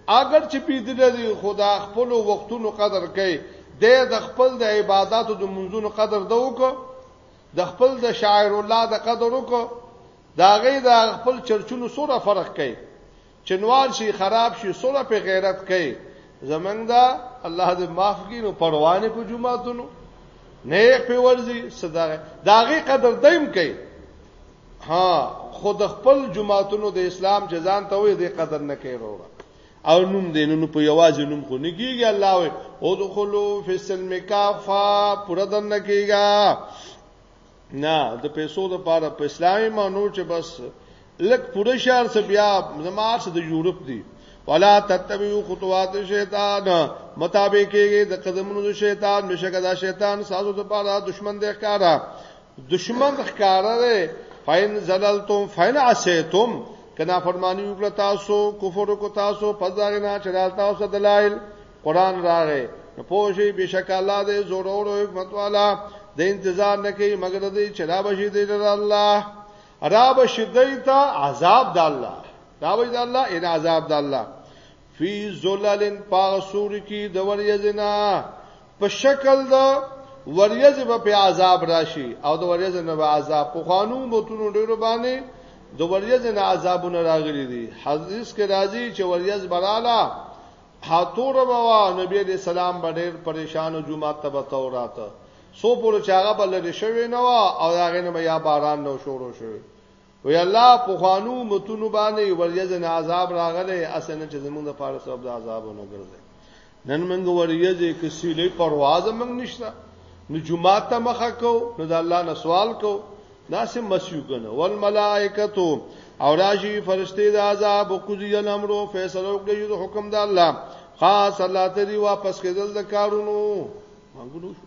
اگر چې پیدل دی خدا خپل وختونو قدر کوي د خپل د عبادتو د منځونو قدر د وکړو د خپل د شاعر الله د قدر وکړو دا غي د خپل چرچونو سره فرق کوي چنوال شي خراب شي سره په غیرت کوي زمنګ دا الله دې معاف کړي نو پروانه په جمعاتونو نیک په ورزي صدقه دا غي قدر دایم کوي ها خو د خپل جماعتونو د اسلام جزان ته وې د قدر نه کوي وروره او نوم دې نو په یوازې نوم خو نه کیږي الله وې او دخلوا فی السلم کافا پر دن نه کیږي نه د پیسو د پاره په اسلامي مانو چې بس لک پوره شهر څخه بیا زمار څخه د یورپ دی ولا تتبعوا خطوات الشیطان مطابق کېږي د قدمونو د شیطان بشکره شیطان سازو د پاره دشمن د ښکارا دشمن ښکارا ده فین زللتم فین عصیتم کنا فرمانی وکړه تاسو کفر کو تاسو پزاغنا چرال تاسو دلایل قران راغې نو پوجي بشک الله دې زور او حکمت والا د انتظار نه کوي مگر دې چلا بشي دې الله را بشي دې ته عذاب د الله دا وې د الله ان عذاب د الله فی زللن پاغ سوری کی د وریزنا په شکل د وریز به په عذاب راشي او د وریز نه به عذاب په قانون بوتونو ډیرو باندې د وریز نه عذابونه راغلي دي حدیث کې راځي چې وریز براله حاتور بوا نبی دې سلام باندې پریشان او جمعه تبه تورات سو پور چاغه بل لري شوی نو او هغه نه یا باران نو شروع شوی وی الله په خوانو متونو باندې وریځنه عذاب راغله اسنه چې زمونږ د پاره سبب د عذاب نه ګرځي نن موږ وریځې کسیلې پرواز موږ نشته نو جمعه ته مخه کو نو د الله نه سوال کو دا سه مسیو کنه ول ملائکتو او راشي فرشته د عذاب او کوزي الامر فیصله وکړي د حکم د الله خاص الله ته دی واپس کېدل د کارونو مونږ نو شو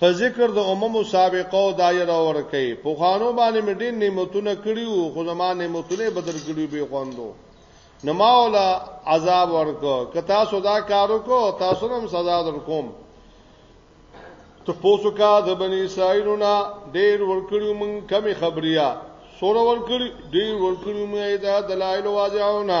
په ذکر د اممو سابقه او دایره ورکي په خانو باندې مې ډېر نعمتونه کړیو خو زما نعمتونه بدل کړیو به خوندو نو ما ولا عذاب ورکو که تاسو دا کارو کو تاسو هم سزا درکوم ته پوسو کا د بنی اسرائیلونه ډېر ورکړیو مونږ کمی خبریا سور ورکړي ډېر ورکړیو مې دا دلایل واضحونه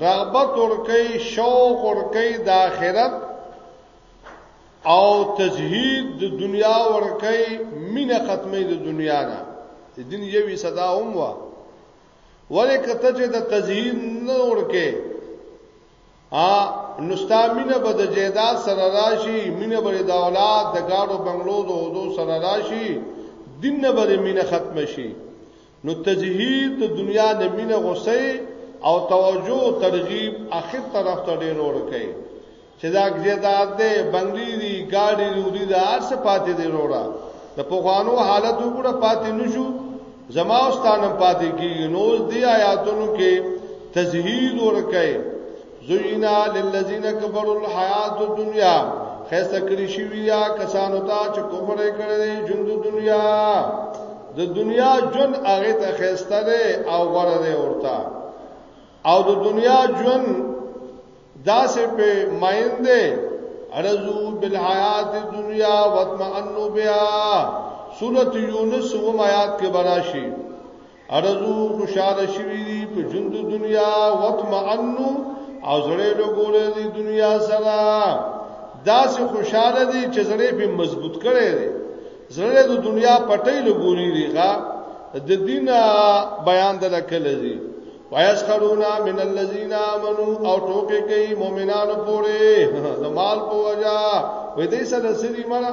رغبت ورکی شوق ورکی د آخرت او تزهید د دنیا ورکی مینه ختمه د دنیا نه د دین یوې صدا هم وا ولې کته چې د تزهید نه ورکی ا نستا مینه به د جیدا سره راشي مینه به د اولاد د گاډو بنگلو د هودو سره راشي دین نه به مینه ختم شي نو تجهید د دنیا د مینه غوسه او توجه او ترغیب اخر طرف ته ډیر اور کوي چې دا جیدات ده بنگلی دی گاډي دی دا ارس پاتې دی وروړه د پوغانو حالت وګړه پاتې نشو زما واستانم پاتې کیږي نو دې آیاتونو کې تزهید ور کوي زوینا للذین کفروا الحیات الدنیا خسته کړی شوی یا کسانو ته چې کفر کړی ژوند دنیا د دنیا ژوند هغه ته خسته ده او غره ده ورته او د دنیا ژوند داسې په مایندې ارزو بالحیات الدنیا وطمئنوا بها سورۃ یونس و آیات کې براشي ارزو خوشاله شوی دی په ژوند دنیا وطمئنو او زړه له ګوره دی دنیا سره دا سه خوشاله دی چې زړه په مضبوط کړي دی زړه د دنیا پټي له ګوري ریغه د دین بیان د لکله دی ويسخرونا من الذين امنوا او ټوکې کوي مؤمنانو پورې د مال په وجا وې دې سره سړي مړه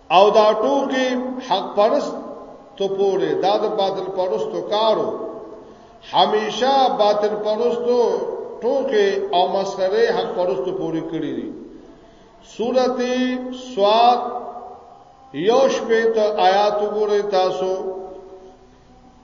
او دا ټوکی حق پرست تو پوره دا د باطل پرستو کارو همیشه باطل پرستو ټوکې او مسخره حق پرستو پوری کړی دي سورته سواد یوش په ته آیات وګورئ تاسو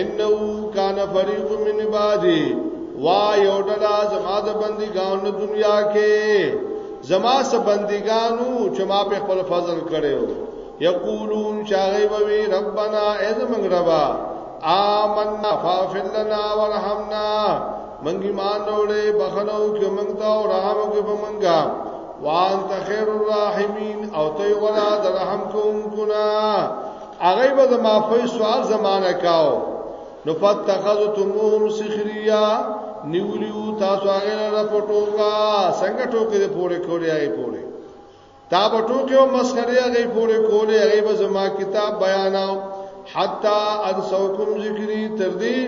انه کان فریق من عبادی وا یو ډلا زما د بندګان د دنیا کې زما سه بندګانو چې ما په خپل فضل کړو یقولون چاغي بوي ربنا اذ من ربا آمنا فاغفر لنا ورحمنا منګي مان وروړي بخنو کې موږ ته او رحم کې په منګا وان تخير الرحيمين او ته ولا درحم کوم کنا هغه به د معافی سوال زمانه کاو نو فتخذتموهم سخریا نیولیو تاسو هغه نه پټوګه څنګه ټوکې دې پوره کولې هغه پوره تا به ټوکې او مسخره هغه پوره کولې هغه به زما کتاب بیاناو حتا انسوکم ذکری تر دې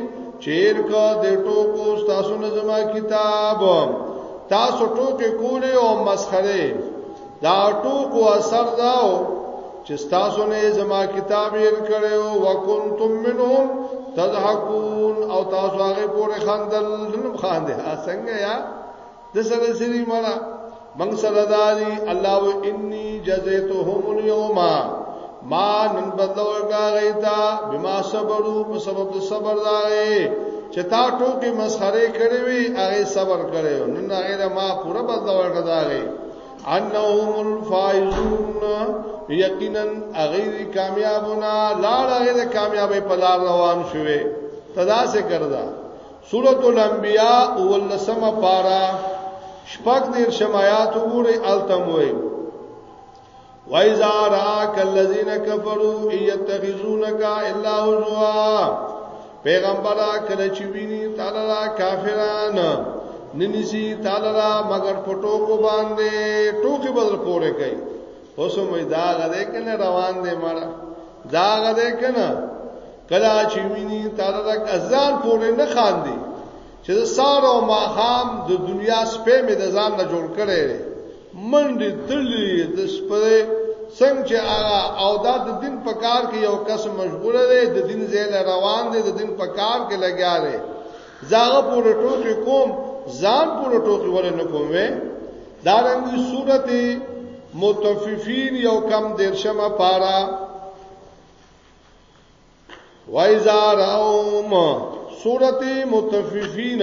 چیر کا دې ټوکو تاسو نه زما کتاب تاسو ټوکې کولې او مسخره دا ټوکو اثر داو چې تاسو نه زما کتاب یې کړو وکنتم منهم تضحكون او تاسو هغه پورې خندل نو خاندې څنګه یا د سره سری مړه من سره دالي الله و اني جزيتهم اليوم ما نن بدلو غاغیتا بما صبرو په سبب د صبر داغه چې تا ټوکی مسخره کړې وي هغه صبر کړو نن هغه ما پوره بدلو غاغی انهم الفائزون یقینا غیر کامیابنا لا غیر کامیابې په لار روان شوه تدا سے کردا سورۃ الانبیاء ولسم پارا شپږ دیر شمایات وګوره التموي وَإِذَا رَآكَ الَّذِينَ كَفَرُوا يَتَّخِذُونَكَ إِلَّا هُزُوًا پیغمبر کله چې ویني تعالی را کافران ننسی تعالی را مگر پټو کو باندې ټوکی بدل پورې کوي اوس مې دا غده کنه روان دي مړه دا غده کنه کله چې ویني تعالی را کزان پورې نه خاندي چې سارو ما خام د دنیا سپې مې د ځان نه جوړ کړي منډې تړلې د سپرې څنګه چې هغه او دا د دین په کار کې یو کس مشغول دی د دین ځای روان دی د دین په کار کې لګیا دی زاغه پورې ټوکی کوم ځان پورې ټوکی ولې نه کوم وې دا رنګي صورت متففین یو کم درشمه پارا وایزا راوم صورت متففین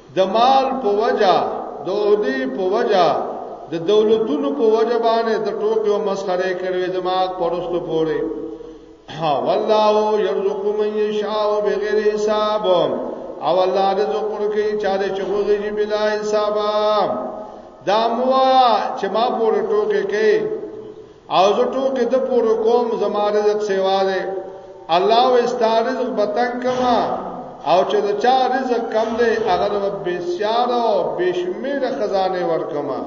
د مال په وجا د عہدی په وجا د دولتونو په وجا باندې د ټوکې او مسخره کړې زما پرستو پوره والله يرزق من يشاء بغیر حساب او الله رزق ورکړي چا دې چغوږي بلا حساب دا موا چې ما پورې ټوکې کوي او زه ټوکې د پورو کوم زما رزق سیوا دی الله و استا رزق بتنګ کما او چې د چا رزق کم دی هغه د بسیار او بشمیر خزانه ورکما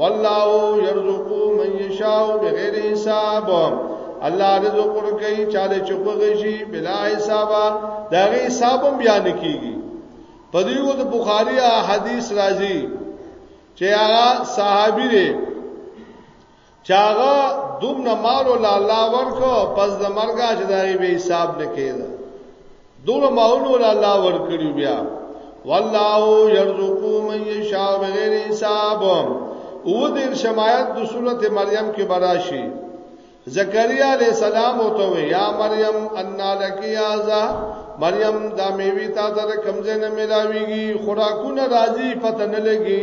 والله يرزق من يشاء بغیر حساب الله رزق ورکي چاله چوغږي شي بلا حساب دا غي حساب هم بیان کیږي په دې وو د بخاری حدیث راځي چې هغه صحابي دی چاغه دومره مالو لا الله ورکو پس د مرګه چې دای به حساب نه کېده دومره مالو لا الله ورکړي بیا والله يرزق من يشاء بغیر حساب او د شمایت د سورته مریم کې براشي زکریا علی السلام او ته یا مریم ان لک یازا مریم دا میوي تا ته کمزې نه ملاويږي خوراکونه راځي پته نه لګي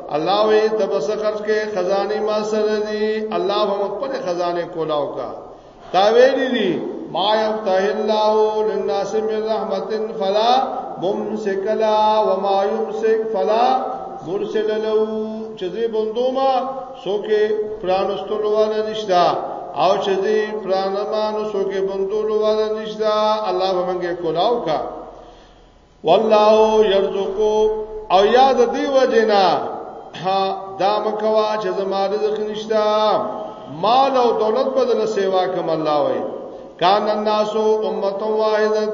الله وی تبس خرج کې خزانه ما سره دي الله هم خپل خزانه کولاو کا دا ویلي دي ما یفتح الله للناس من رحمت فلا ممسک لا وما يمسك فلا مرسل له چې زه بندوما سوکه پرانستلو والا نشتا او چې زه پرانمانو سوکه بندولو والا نشتا الله به منګه کولاو کا والله يرزقو او یاد دی وجنا ها دا مکوا چې زما رزق نشتا مال او دولت بدل سیوا کوم الله وای کان الناس امه واحده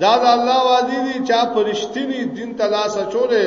دا د الله وادي دي چا پرشتنی دین تلاسه چولې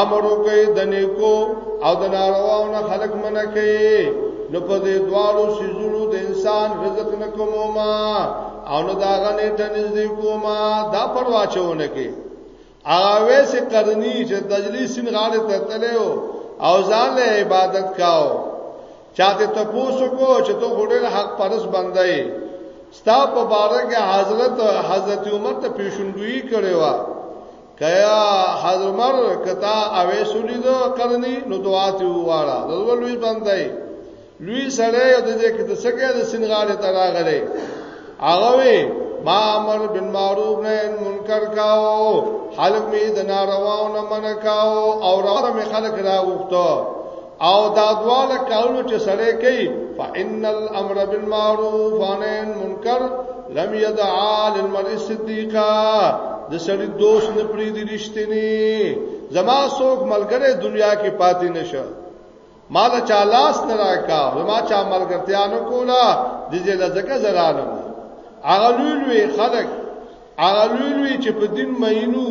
امر وکړي د نیکو او د نارواو نه خلق منع کړي نو په دې دوالو سيزونو د انسان رزق نه کومه او نو دا غنه ته نږدې کومه دا پروا چونه کې هغه وېسه قرنی چې دجلی سین غاړه ته تلو او ځان له عبادت کاو چاته ته پوسو کو چې ته غوډل حق پرس بندای ستا په بارګه حضرت حضرت عمر ته پیشنګوئی کړي وا کیا حضرت عمر کتا اوې سولې دو کرنی نو دعا ته واره دغه لوی بندای لوی سره د دې کې د سکه د سنغاله تراغله هغه وی ما امر بن معروف نه منکر کاو خلق می د نارواو نه من کاو او راره می خلق را وختو او دا دواله کارونه چې سره کوي فإن الأمر بالمعروف ونهي عن المنکر لم يدعا للمرء صدیقا د سړي دوست نه پری دي رښتینی زما څوک ملګری دنیا کې پاتې نشه مال چا لاس نه راکا زما چا ملګرتیا نه کولا د دې لزکه زرالم هغه لوی لوی خلک هغه لوی لوی چې په دین مینو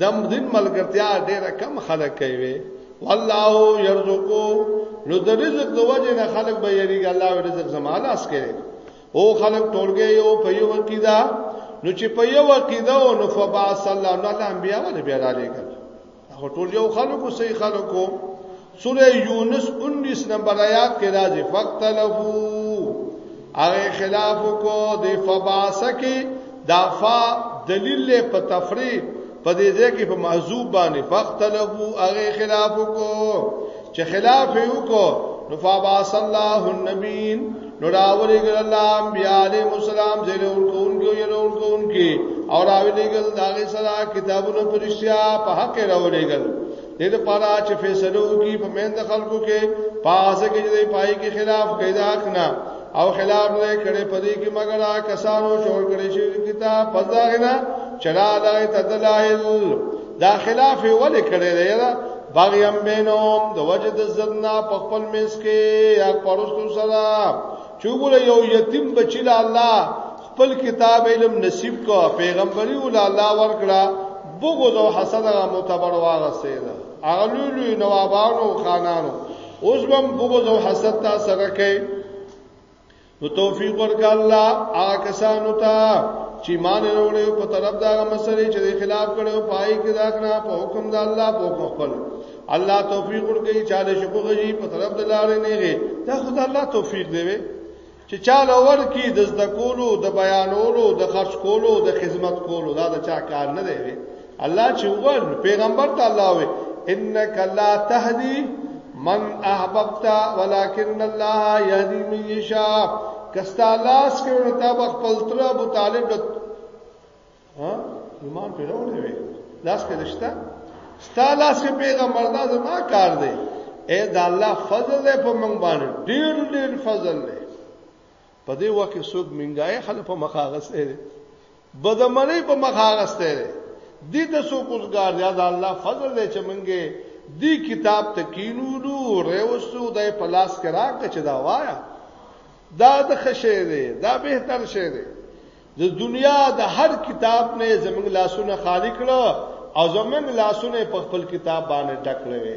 دم دین ملګرتیا ډیره کم خلک کوي والله يرزقو نو د رزق د وجه نه خلک به یریږي الله رزق زمالاس کوي او خلک ټولګي یو په یو عقیده نو چې په یو عقیده او نو فبعث الله نو الله انبیا ول بیا را لګل هغه ټول یو خلکو سي خلکو سوره یونس 19 نمبر آیات کې راځي فقتلفو هغه خلاف کو د فباسه کې دافا دلیل په تفریق په دې ځای کې په محذوب باندې فقتلفو هغه خلاف کو چې خلاف یې وکړو نو فباس الله النبین نو راولې ګل الله انبیاء علیهم السلام زیر ورکون کې یې ورکون کې او راولې ګل داغه سره کتابونو پرشتیا په حق راولې ګل دې د پاره چې فیصلو کې په مند خلکو کې پاسه کې دې پای کې خلاف کیدا کنا او خلاف نه کړي پدې کې مگر کسانو شور کړي شي کتاب پزاغنا چلا لای تدلایل دا خلاف ولې کړي دی باغیم بینهم د وجه د زدنا په خپل مینس کې یا پرستو سره چوغله یو یتیم بچی له الله خپل کتاب علم نصیب کو پیغمبري ول الله ورکړه بغض او حسد را متبر واغسه ده اغلولو نوابانو خانانو اوس بم بغض او حسد تا سره کوي نو توفیق ورک الله هغه کسانو ته چې مان وروړي په طرف دا مسلې چې خلاف کړو پای کې داخنا په حکم د الله په حکم خپل الله توفیق ورکړي چې له شکو غږی په طرف د لارې نه غي دا خود الله توفیق دی چې چاله ور کې د زده کولو د بیانولو د خرج کولو د خدمت کولو دا د چا کار نه دی الله چې وګور پیغمبر ته الله وي انک لا تهدی من احببت ولكن الله يهدي من يشاء کستا لاس کې ورته خپل تر ابو طالب د ها ایمان پیدا ولې لاس کې رښتا ستا لاس کې پیغمبر دا زما کار دی اے دا الله فضل دی په موږ باندې ډیر ډیر فضل دی په دې وخت کې څوک منګای خل په مخاغسته دی بدمنې په مخاغسته دی دې ته څوک وزګار دی دا الله فضل دی چې منګه دی کتاب تکینولو ریوسو د پلاس کرا کچ دا وایا دا د خشه دی دا به تر شه دی د دنیا د هر کتاب نه زمنګ لاسونه خالی کړو او زمنګ لاسونه په خپل کتاب باندې ټکړې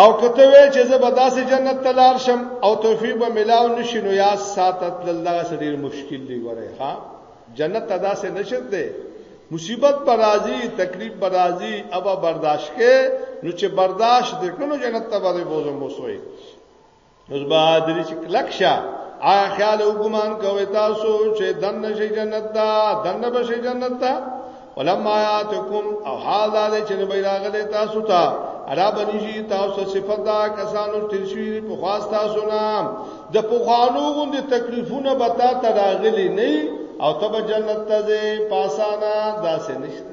او کته وی چې زه به داسې جنت ته لار شم او توفیق به ملاو نشي نو یا ساتت لله سړي مشکل دی وره ها جنت ته داسې نشد دی مصیبت پر راضي تکلیف پر راضي ابا برداشت کې نو چې برداشت وکړو جنت ته به بوزم وسوي اوس با درې چې لکشا آ خیال او ګمان کوي تاسو چې دنه شي جنت دا دنه به شي جنت دا ولما یاتکم او حال دا چې نه بیراغله تاسو ته را بنیږي تاسو صفات دا کسانو ترشوی په خواست تاسو نه د پوخانو غوندې تکلیفونه به تا ته راغلي نه او ته به جنت ته ځې پاسانا داسې نشته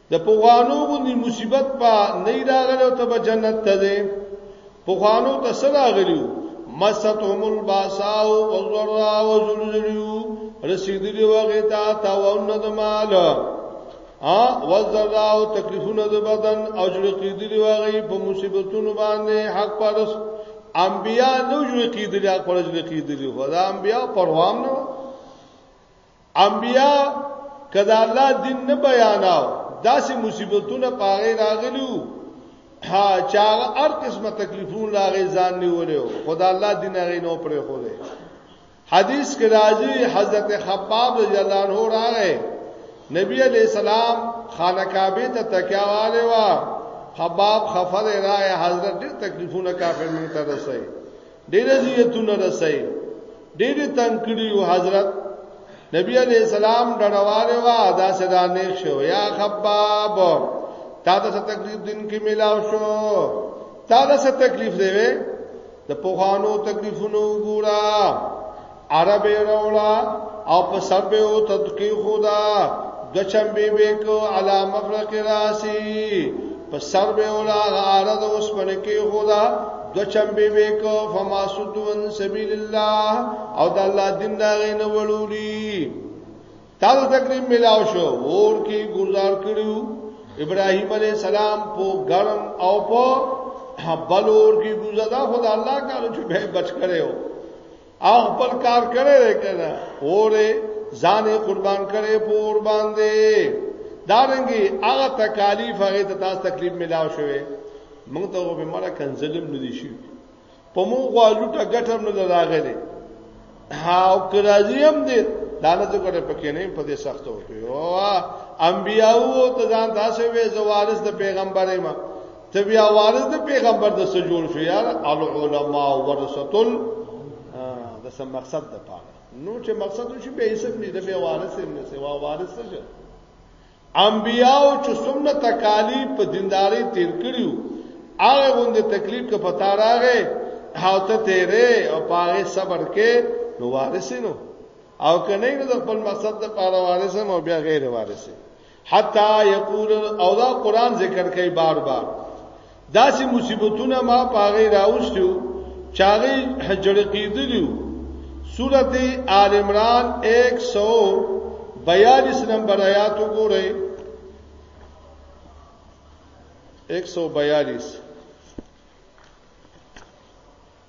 د پوغانو غوندي مصیبت په نه راغلو ته به جنت ته دي پوغانو ته سره غلیو مستهم الباساء والضراء وزلزلوا رسیدلی وغه تا تاون د مال ا والضراء او تکلیفونه د بدن او جوړ کیدلی وغه په مصیبتونو باندې حق پرس انبیا نو جوړ کیدلی حق پرس جوړ کیدلی خدا انبیا پروام نه انبیا کدا الله دین نه بیاناو داسې مصیبتونه پاغې راغلیو ها چا هر قسمه تکلیفون لاغې ځان نیولیو خدا الله دین هغه نو پرې خو دی حدیث کې راځي حضرت خباب رضی الله عنه راغې نبی علیہ السلام خانه کعبه ته تکیاواله وا خباب خفر راغې حضرت ډېر تکلیفونه کافر مونږ ته رسېږي ډېر زیتونه رسي ډېر تنگ کړیو حضرت نبی علیہ السلام ډړواله وا ادا صدا نه شو یا خباب تا ته تکلیف دین کې ملاو شو تا ته تکلیف دی د پوخانو تکلیفونو ګورا عرب رولا او په سر به او تدقیق خدا د چمبي به کو علا مفرق راسي په سر به ولا غارد اوس پنکی خدا د چمبي به کو فما سدون سبیل الله او د الله دین دا غین ولولي تل تقریب ملاو شو ور کی گلزار کړو ابراهيم عليه السلام په ګرم او په بلور کی گزدا خدا الله کارو چې به بچ کړو او خپل کار کړی دی کنه اوره ځان قربان کړي پور باندې دارنګي هغه تکالیف هغه ته تاسو تکلیف ملاو شوی موږ ته به مړه کنزلم ندی شي په موږ غواړو ټا ګټم نه راغلي او کرازی هم دې دانه ته کوټه پکې نه په دې سخت وته او انبیاو ته ځان تاسو وې زوارث د پیغمبرې ما ته بیا وارث د پیغمبر د سره جوړ شو یار العلماء ورثتل د سم مقصد د پاره نو چې مقصد شي به حساب نه د بیا وارث هم نه سوا وارث شه انبیاو چې څومره تکالیف په دینداري تیر کړیو هغه غوند تکلیف که پتا راغې هاوته تیرې او پاره صبر کې نو وارث نو او کنه نو د خپل مقصد د پاره وارث او بیا غیر وارث حتا یقول او دا قران ذکر کوي بار بار داسې مصیبتونه ما پاغې راوستیو چاغې جړې کېدلیو سورته آل عمران 142 نمبر آیات وګورئ 142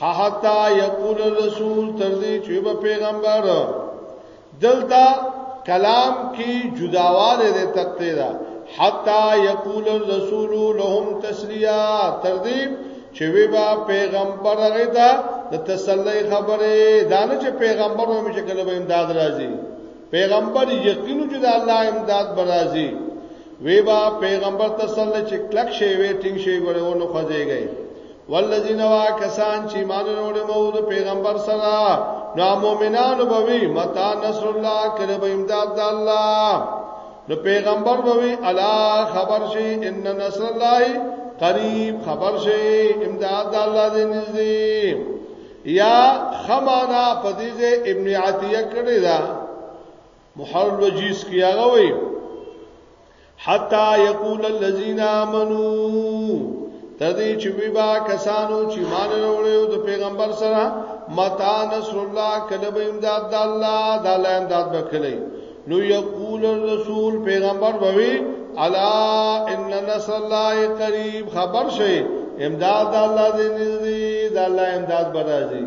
حتا یقول الرسول تر دې چې به پیغمبر دلته کلام کې جداواله ده تقدیر حتا یقول الرسول لهم تسلیه تر دې چې وی با پیغمبر هغه ته د تسلی خبره دانه چې پیغمبر هم چې کله به امداد راځي پیغمبر یقینو چې د الله امداد برازي وی با پیغمبر تسلی چې کلک شي وی ټینګ شي ګورونه خوځيږي والذین واکسان چې ایمان وروړي مو د پیغمبر سره نو مؤمنانو به وي متا نصر الله کله به امداد د الله نو پیغمبر به وي الا خبر شي ان نصر الله قریب خبر شي امداد د الله دې نږدې یا خمانا پدیزه ابن عتیه کړی دا محرر وجیز کیاغه وي حتا یقول الذین آمنو تر دې چې وی با کسانو چې مان وروړو د پیغمبر سره متا نصر الله کله به امداد د الله د الله امداد وکړي نو یقول الرسول پیغمبر بوي الا ان نصر الله قریب خبر شي امداد الله دې نږدې د الله امداد برازي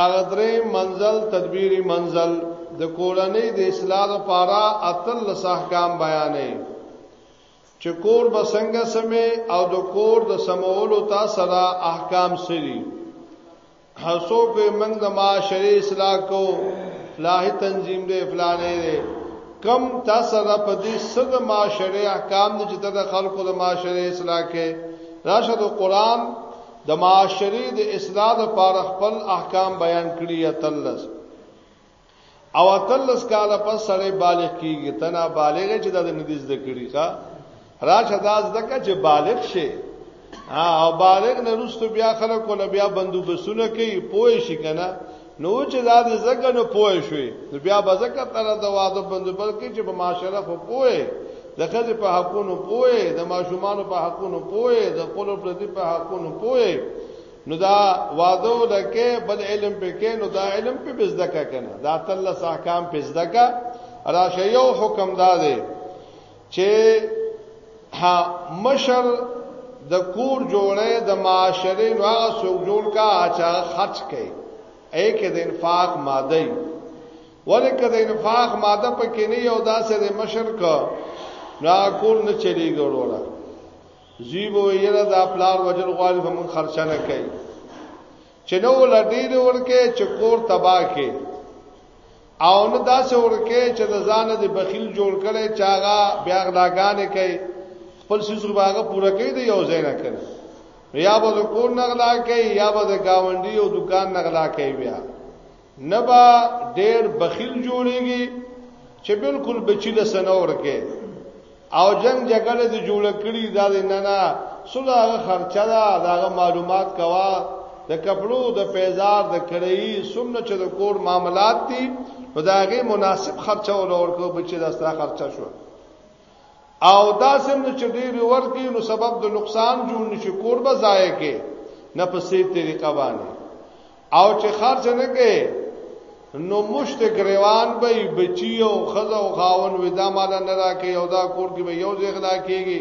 هغه درې منزل تدبیری منزل د کورنۍ د اصلاح لپاره اتل احکام بیانې چې کور به څنګه سمې او د کور د سمولو تا سره احکام سری هڅو کې موږ د معاشري اصلاح کو فلاحي تنظیم دې فلانې دې کم تا سره په دې صد معاشري احکام دې چې د خلکو د معاشري اصلاح کې راشه د قران د معاشري د اصلاح لپاره خپل احکام بیان کړی اتلس او اتلس کال پس سړی بالغ کیږي تنا بالغ چې د ندیز د کړی کا راشه داس دکه چې بالغ شي او بالغ نه رسته بیا خلکو له بیا بندوبسونه کوي پوه شي کنه نو چې دا دې زګ نه پوه شوي نو بیا به زکه تر د واده بندو بلکې چې په معاشره خو پوه د خځې په حقونو پوه د ماشومان په حقونو پوه د خپل پردي په حقونو پوه نو دا واده لکه بل علم په کې نو دا علم په بزدکه کنه دا تل احکام په بزدکه راشه یو حکم دا دی چې ها مشر د کور جوړې د معاشرې نو هغه څوک جوړ کا چې خرج کړي اې کې د انفاق ماده ولکه د انفاق ماده پکې نه یو داسې د مشر کا نا کور نه چلی ګوروړه زیب ویره د خپلار وجل غوال هم خرچه نه کوي چې نو لډیر ورکه چې کور تباہ کې او نه داسې ورکه چې د ځان د بخیل جوړ کړي چاغه بیا غلاګانې کوي خپل سیس باغه پوره کوي د یو ځای نه کوي یا به د کور نغلا کوي یا به د گاونډي او دکان نغلا کوي بیا نه با ډېر بخیل جوړيږي چې بالکل بچی له سنور کې او جنگ جګړه دې جوړ کړی دا دې نه نه سوله هغه خرچه ده داغه معلومات کوا د کپړو د پیزار د کړی سمنه چې د کور معاملات دي په داغه مناسب خرچه ولور کو بچی دا ستاسو خرچه شو او دا سم چې ډیر ورکی نو سبب د نقصان جوړ نشي کور به ضایع کې نه په سي طریقه باندې او چې خرج نه کې نو مشت گریوان به بچی او خزه او خاون ودا مال نه راکې او دا کور کې به یو ځخلا کېږي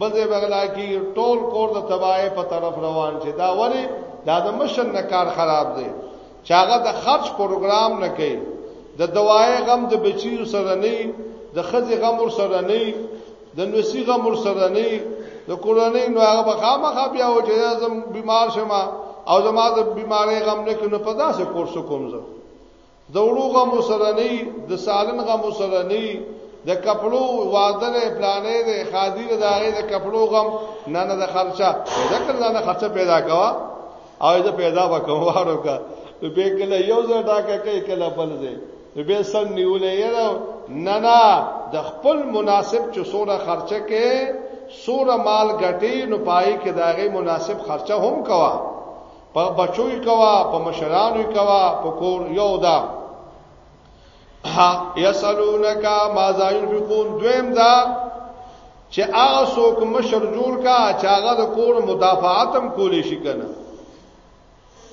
بلځه بغلا کې ټول کور د تباہي په طرف روان شي دا وری دا د مشن نه کار خراب دی چاغه د خرج پروګرام نه کوي د دوايي غم د بچیو سره نه د خځې غم ور سره نه د نوسی غم ورسره نه د کورنۍ نو هغه به خامخا بیا و چې زم بیمار شم او زما د بیماری غم نه کنه په داسې کورس کوم زه د وړو غم ورسره نه د سالن غم ورسره نه د کپړو واده نه پلانې د خادي د داغه د کپړو غم نه نه د خرچه ذکر نه خرچه پیدا کوا او دا پیدا وکم وارو کا نو به کله یو ځای ډاکه کوي کله بل ځای نو به سن نیولې یره نه نه د خپل مناسب چې سوره خرچه کې سوره مال ګټي نو پای کې داغه مناسب خرچه هم کوا په بچوي کوا په مشرانو کوا په کور یو دا یسالونک ما ذا ينفقون دویم دا چې هغه څوک مشر جوړ کا چې هغه د کور مدافعات هم کولی شي کنه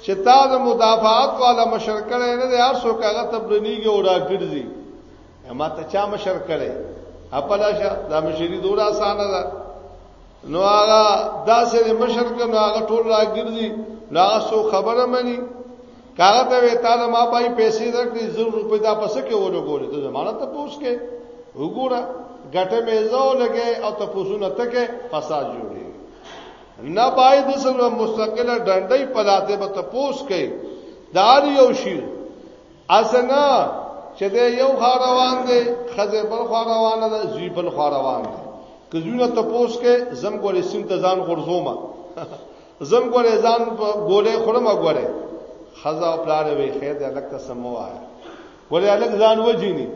چې تا د مدافعات والا مشر کړي نه دی هر څوک هغه تبلنیږي او راګرځي اما ته چا مشر کړي خپل شه دا مشری دور اسانه ده نو هغه داسې مشر کنه هغه ټول راګرځي لا سو خبره مني کاغه ته وی تا ما پای پیسې درکړي زر روپۍ دا پس کې ولو ګورې ته زمانه ته پوس کې وګوره ګټه مې زو لګې او ته پوسونه تکې فساد جوړي نه پای د سره مستقله ډنډې پلاته به ته پوس کې دار یو شی اسنه چې د یو خار روان دی خزه بل خار روان ده زی بل خار روان ده کزونه ته پوس کې زم ګورې سیم ته ځان غرزومه زم ګورې ځان په ګولې خورم ګورې خزا او پلار وی خیر دې الګ ته سمو آیا ګورې الګ ځان وجینی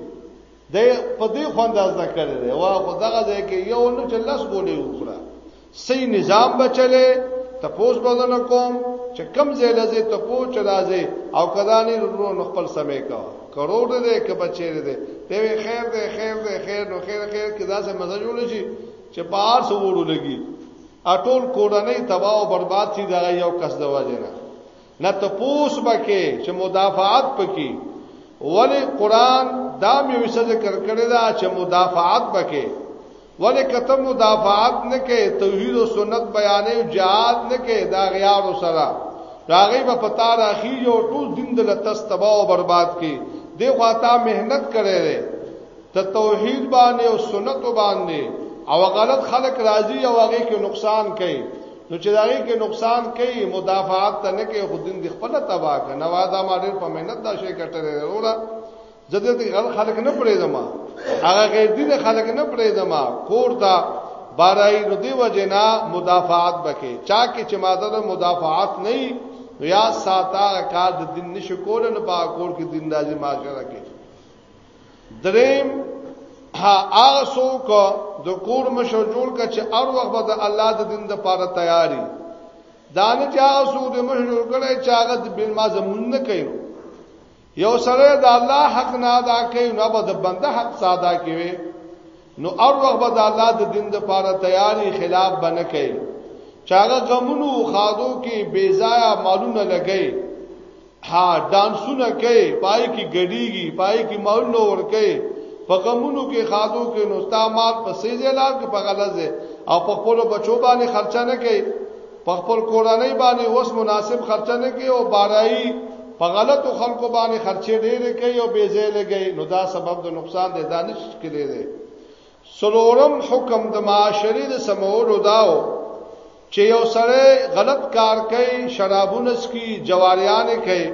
د په دې خوند از نه کړی دی وا خو دغه ځای کې یو نو چې لاس ګولې وکړه سي نظام بچلې تپوس بدل کوم چې کم ځای لځه تپوس چلازه او کدانې رو نو خپل سمې کا کروڑ دې کې بچې دې ته خیر دې خیر دې خیر نو خیر خیر کې دا څه مزه جوړ شي چې بار سو وړو لګي اټول کورنۍ تباہ او برباد شي دا یو کس د وجه نه نه ته پوس بکې چې مدافعات پکې ولی قران دا مې وسه ذکر کړی دا چې مدافعات بکې ولی کته مدافعات نه کې توحید او سنت بیانې او جهاد نه کې دا غیار سره راغی په پتا راخی یو ټول دین د لتس تباہ او برباد کې دی خواته مهنت کړي ته توحید باندې او سنت باندې او غلط خلق راضی او هغه کې نقصان کوي نو چې داغه کې نقصان کوي مدافعات ته نه کوي خود دین د خپل تباہ کنه واده ما ډېر په مهنت دا شي کټره وروړه زده دې غل خلق نه پرې زما هغه غیر دین خلق نه پرې زما کور دا بارای نو دی وجنا مدافعات بکې چا کې چې ماده د مدافعات نه یا ساته کار د دین نشکول نه با کور کې دین راځي ماجره کې دریم ها هغه څوک د کور مشر جوړ کړي چې هر وخت به د الله د دین لپاره تیاری دانه چې هغه څوک د مشر جوړ کړي چې هغه د بن ما زمون نه کوي یو سره د الله حق نه ادا کوي نو به د بنده حق ساده کوي نو هر وخت به د الله د دین لپاره تیاری خلاف بنه کوي چاغه غمونو خادو کې بیزایا مالونه لګي ها ډانسونه کوي پای کې ګډيږي پای کې مول نو ور کوي په غمونو کې خادو کې نو ستا مال په سې زلال کې په غلزه او په خپل بچو باندې خرچه نه کوي په خپل کورنۍ باندې اوس مناسب خرچه نه کوي او بارایي په غلطو خلکو باندې خرچه ډېرې کوي او بې ځای لګي نو دا سبب د نقصان دی دانش کې دی څلورم حکم د معاشري د سمولو داو چې یو سره غلط کار کوي شرابونه سکي جواریان کوي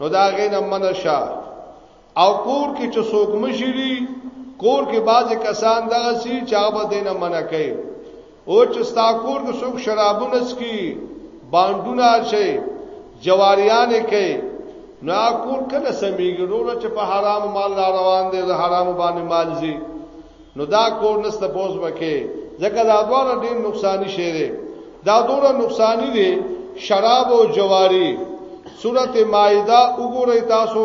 نو دا غینه منشه او کور کې چې څوک مشري کور کې بعضی کسان دغه سي چا به دینه منکه او چې ستا کور کې څوک شرابونه سکي باندونه اچي جواریان کوي نو کور کله سميږي نو چې په حرام مال را روان دي د حرام باندې مال زی نو دا کور نست پوز وکي ځکه دا دواړه ډېر نقصانی شي دي دا دوره نقصانی دي شراب او جواری سورته مائده وګورئ تاسو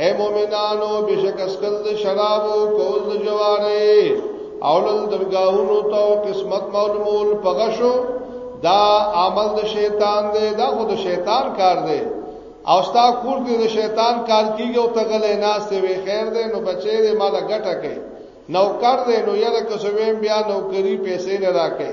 اے مومنانو بشک اسکل د شرابو کول د جواره اولل درگاہونو ته قسمت معلومول پغشو دا عمل د شیطان دی دا خو د شیطان کار دی او ستا کور کې د شیطان کار کیږي او ته غلې ناس ته وی خیر دی نو بچې دې مال غټه کوي نوکر دی نو یره که سویم بیا نوکری پیسې نه راکې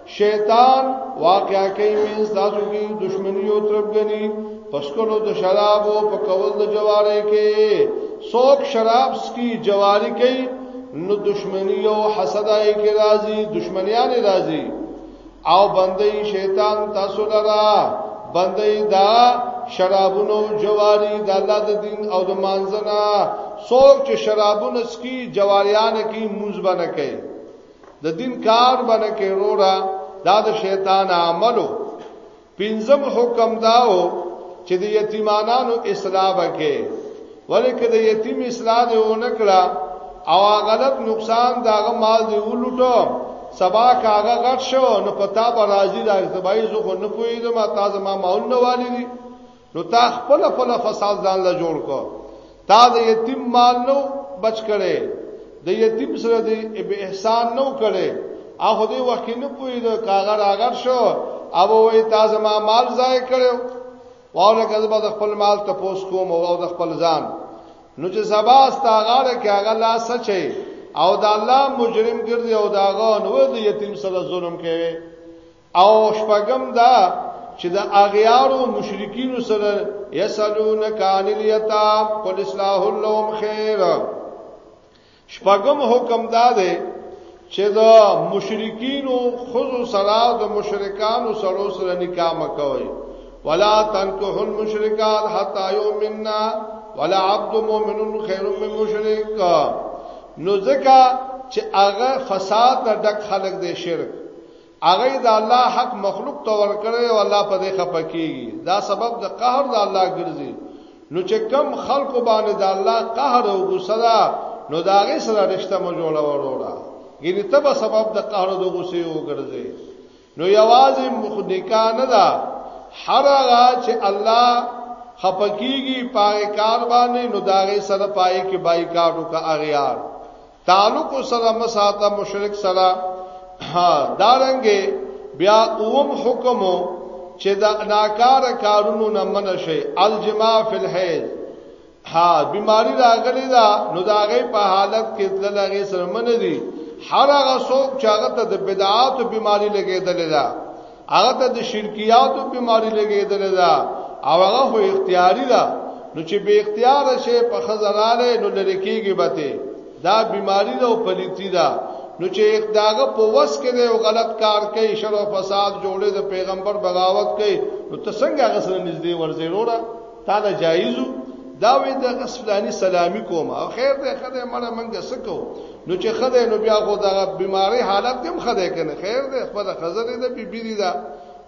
شیطان واقعا کوي مینس تاسو کې دشمنی او تربګنی پسکلو د شراب او په کول د جواره کې څوک شراب سکی جواری کوي نو دشمنی او حسد یې کې راځي دشمنیان راځي او بندي شیطان تاسو لرا بندي دا شرابونو جواری د الله د دین او د مانځنا څوک چې شرابونه سکی جواریان کې موز بنه کوي د دین کار باندې کې وروړه دا د شیطان عملو پنځم حکم داو چې د یتیمانو اصلاح وکړي ولکه د یتیم اصلاح دی ونکړه او غلط نقصان داغه مال دی ولټو سبا کاغه غټ شو نو پتا به راځي راځي بای زه خو نه پوهیږم تاسو ما ماول نه والی دي نو تا خپل خپل فساد ځان لا جوړ کو تا د یتیم مال نو بچ کړي د یتیم سره د به احسان نو کړي هغه دی وخت نه پوي د کاغر اگر شو او وای تا زما مال ضایع کړو واو لکه زما د خپل مال ته پوس کوم او د خپل ځان نو چې سبا استغاره کې هغه لا سچي او د الله مجرم ګرځي او داغه نو د یتیم سره ظلم کوي او شپږم دا چې د اغیارو مشرکین سره یسلون کان الیتام قل اصلاح لهم خیر شپږم حکم دا دی چې د مشرکین او خزو سره د مشرکانو سره سره نکاح مکوي ولا تنكحوا المشركات حتى يؤمننا ولا عبد مؤمن خير من مشرك نو ځکه چې هغه فساد نه ډک خلق دی شرک هغه د الله حق مخلوق ته ورکړي او الله په دې خپه کیږي دا سبب د قهر د الله ګرځي نو چې کم خلق باندې د الله قهر او غصه ده نو دا غي سره رشتہ مو جوړه وروړه ګینه تب سبب د قهر او غصه او ګرځي نو یوازې مخ نکاح نه ده هر هغه چې الله خپکیږي پای کار باندې نو دا غي سره پای کې بای کارو کا اغیار تعلق سره مساته مشرک سره ها دارنګي بیا اوم حکم چې دا ناکار کارونو نه منع شي الجما فی الحیض ها بیماری راغلی دا نو دا غي په حالت کې دلغه سره منع دي هر هغه څوک چې هغه ته د بدعات او بیماری لګیدل دا هغه ته د شرکیاتو بیماری لګیدل ده او هغه خو اختیاري ده نو چې به اختیار شي په خزراله نو لری کیږي به دا بیماری ده او پلیتی ده نو چې اقداغه په وس کې دی او غلط کار کوي شر او فساد جوړې د پیغمبر بغاوت کوي نو ته څنګه غسل نږدې ورځې وروره تا له جایزو دا وې د غسلانی سلامي کوم او خیر دې خدای مړه منګه سکو نو چې خدای نو بیا خو دا بیماری حالت هم خدای کنه خیر دې خپل خزر دې بي بي دا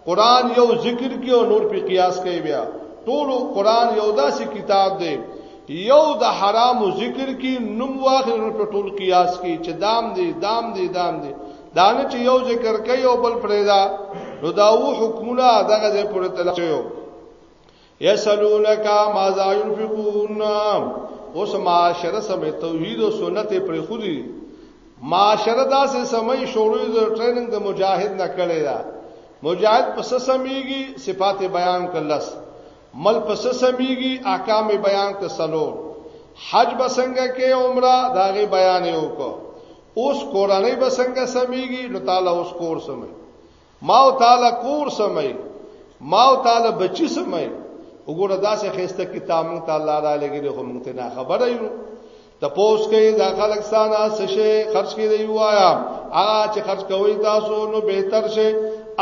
قران یو ذکر کې او نور په قیاس کوي بیا ټول قران یو داسې کتاب دی یو د حرام ذکر کې نوم واخر په ټول قیاس کې چې دام دی دام دی دام دی دانه چې یو ذکر کوي او بل پرېدا نو دا و حکمونه دغه ځای پورې تلل شوی یسلونک ماذا ينفقون اوس معاشره سم توحید او سنت پر خودي معاشره دا سه سمې شروع د ټریننګ د مجاهد نه کړی دا مجاهد پس سمېږي صفات بیان کلس مل پس سمېږي احکام بیان ک سلو حج بسنګ کې عمره داغه بیان یو کو اوس قرانه بسنګ سمېږي نو تعالی اوس کور سمې ما او تعالی کور سمای ما او تعالی بچی سمای وګوره دا څه خسته کتاب مون تعالی را لګی خو مونږ ته نه خبره یو ته پوس کې دا خلک سانا سشه خرج کې دی وایا هغه چې خرج کوي تاسو نو بهتر شي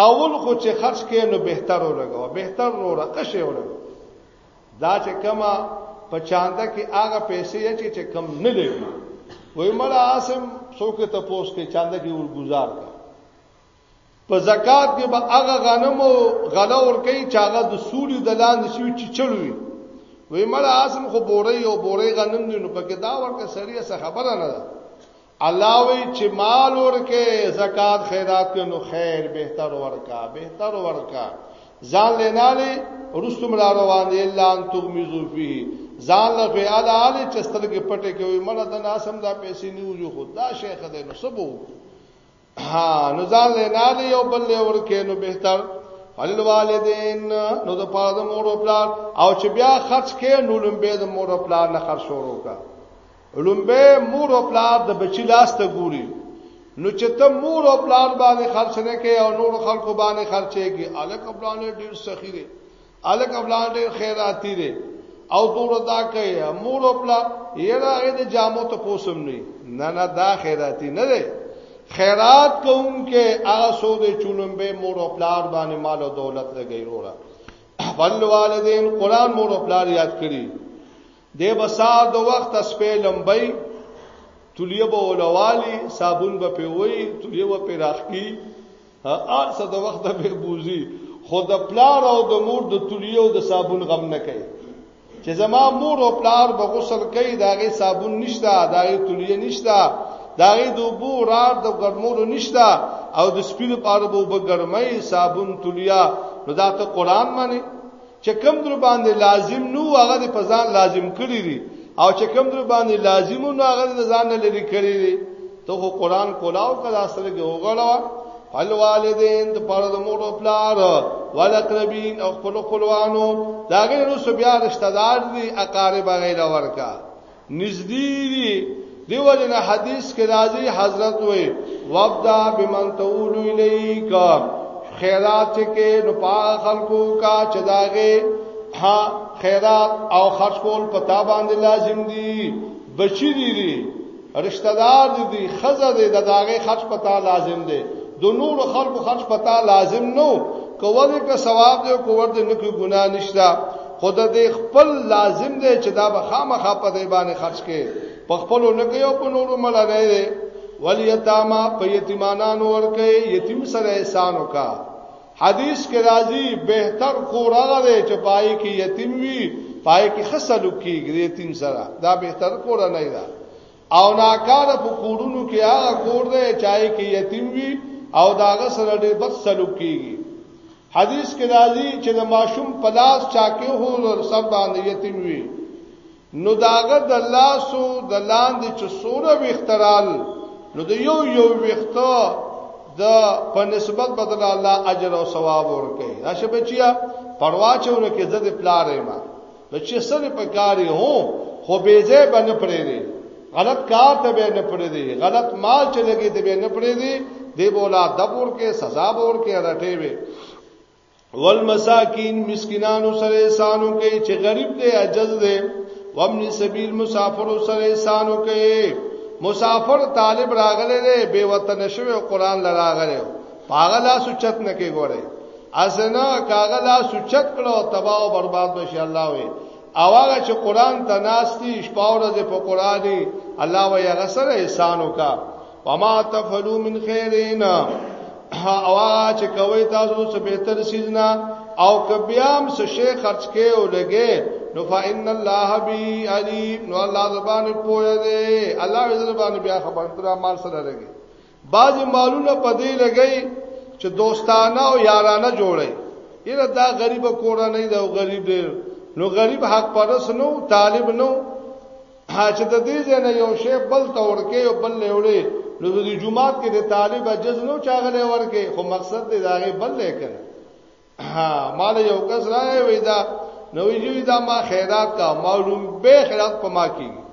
اول خو چې خرج کې نو بهتر ولګو بهتر رو رقشه ولګو دا چې کما په چاندا کې هغه پیسې چې چې کم نه لګي وای مړه عاصم څوک ته پوس کې چاندا کې ور گزار کا په زکات کې به هغه غنم او غله ور کوي چې هغه د سولې د لاندې شوی چې چلوي وې مړه اسم خو بورې او بورې غنم دی نو پکې دا ورکه سړی څه خبره نه ده الله وی چې مال ورکه زکات خیرات کې نو خیر بهتر ورکا بهتر ورکا ځان لناله رستم را روان دی الا ان تغمزو فيه ځان له فعل علی چې سترګې پټه کې وي مړه د ناسم دا پیسې نیو جو خدا شیخ دی نو سبو ها نو ځان له نه دی یو بل له ورکه نو بهتر فلل والدین نو د پاره د مور او پلار او چې بیا خرج کې نو لمبه د مور او پلار نه خرج شروع کا لمبه مور او پلار د بچی لاس ته ګوري نو چې ته مور او پلار باندې خرج نه کوي او نور خلکو باندې خرچېږي الک پلان ډیر سخی دی الک ابلان ډیر خیراتی دی او تور دا کوي مور خپل یره د جامو ته پوسم نه نه نه دا خیراتی نه دی خیرات کوونکې هغه سو د چولمبه مور او پلار باندې مال او دولت لګی وروړه بل والدین قران مور او پلار یاد کړی د بسار د وخت سپې لمبي تولیه به ولوالی صابون به پیوي تولیه به پیراخي هر څه د وخت به بوزي خو د پلار او د مور د تلیو د صابون غم نه کوي چې زما مور او پلار به غسل کوي داغه صابون نشته داغه تلیه نشته داغه د بو رار د ګرمولو نشته او د سپیلو پاره بو بګرمای صابون تلیه نو دا ته قران معنی چې کوم در باندې لازم نو هغه د پزان لازم کړی دي او چې کوم در باندې لازم نو هغه د ځان نه لري کړی دي ته خو قران کولاو کړه سره کې وګړو فل والدین د پاره د مور او پلار ولقربین او خپل خپلوانو داګه نو سبیا رشتہ دار دي اقارب غیر ورکا نږدې دي دیو جن حدیث کې راځي حضرت وې وابدا بمن تقول الیک خیرات کې نو پا خلقو کا چداغه ها خیرات او خرج کول پتا باندې لازم دي بچی دي دي رشتہ دار دي خزه دي دغه خرج پتا لازم دي د نور خلقو خرج پتا لازم نو کوه دې که ثواب دې کوه دې نه کې ګناه نشته خود دې خپل لازم دی چې دا به خامخا په دې باندې خرج کې په خپل نه کې او په نورو مل نه دی ولی یتاما په یتیمانانو ورکه یتیم سره احسان وکا حدیث کې راځي بهتر قرغه دی چې پای کې یتیم وي پای کې خسل کیږي یتیم سره دا بهتر قرغه نه دی او ناکار په کورونو کې هغه کور دی چې کې یتیم وي او داغه سره ډېر بد سلوک کیږي حدیث کې راځي چې د ماشوم پلاس چاکه هو ور سب باندې یتیم وي نو داغه د لاسو د لاندې چې سونه وخترال نو د یو یو وخته د په نسبت بدل الله اجر او ثواب ورکړي راشه بچیا پروا چونه کې زده پلارې ما ته چې څه دې په کار یې هو خو بې ځای به نه پرېږدې غلط کار ته به نه پرېږدې غلط مال چې لګې ته به نه پرېږدې دی بولا دبور کې سزا بور کې رټې وي والمساکین مسکینانو سره احسانو کې چې غریب دی عجز دی وامن سبیل مسافر سره احسانو کې مسافر طالب راغله دی به وطن شوی قران لراغله پاغه لا سوچت نه کې ګوره اسنه کاغه لا سوچت کړو تباہ او برباد بشي الله وي او هغه چې قران ته ناشتي شپه ورځ په قرآني الله وي هغه سره احسان وکا وما تفعلوا من خيرين او هغه چې کوي تاسو څه به تر سيزنا او کبيام څه شي خرج کې او لګي نو فإن الله بي عليم نو الله زبان پوهه دي الله زبان بیا خبر تر مال سره لګي بعضی مالونه په دې لګی چې دوستانه او یارانه جوړي یره دا غریب کورا نه دا غریب دی نو غریب حق پرس نو طالب نو حاج د دې نه یو شی بل تور کې او بل لهوړي نو د جمعات کې د طالب اجز نو چاغله ورکه خو مقصد دې داغه بل لیکل ها مال یو کس راي وې دا نو یی دا ما خیرات کا معلوم به خیرات پما کیږي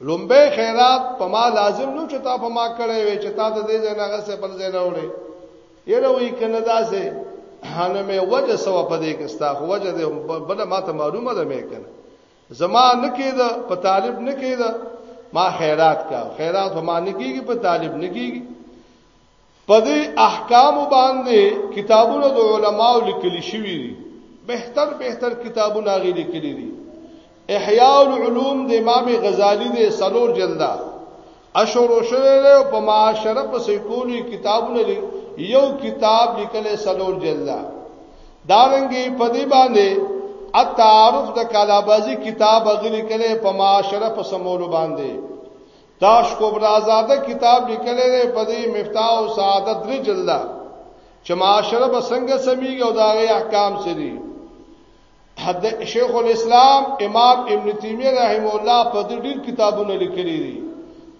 لومبه خیرات په ما لازم نو چې تا په ما کړې وې چې تا د دې نه غسه بل ځای نه وړې یره وی کنه داسې هانه مې وجه سو په دې کې ستا خو وجه دې بل ما ته معلومه ده مې کنه زما نکید په طالب نکید ما خیرات کا خیرات ما نکیږي په طالب نکیږي په دې احکام باندې کتابونه د علماو لیکل شوی دي بهتر بهتر کتابونه غي لیکل دي احیاء العلوم د امام غزالی د سلور جلدا اشور شوه له په معاشره په سیکولی کتابونه یو کتاب لیکل سلور جلدا دارنګي په دې باندې التعارف د کالابازی کتاب غلي کله په معاشره په سمولو باندې دا شکوبر آزاده کتاب لیکلی دی په دې مفتاح او سعادت درې جلده چې معاشره به څنګه سميږي او دا غي احکام سری حد شیخ الاسلام امام ابن تیمیه رحم الله په دې ډیر کتابونه لیکلي دي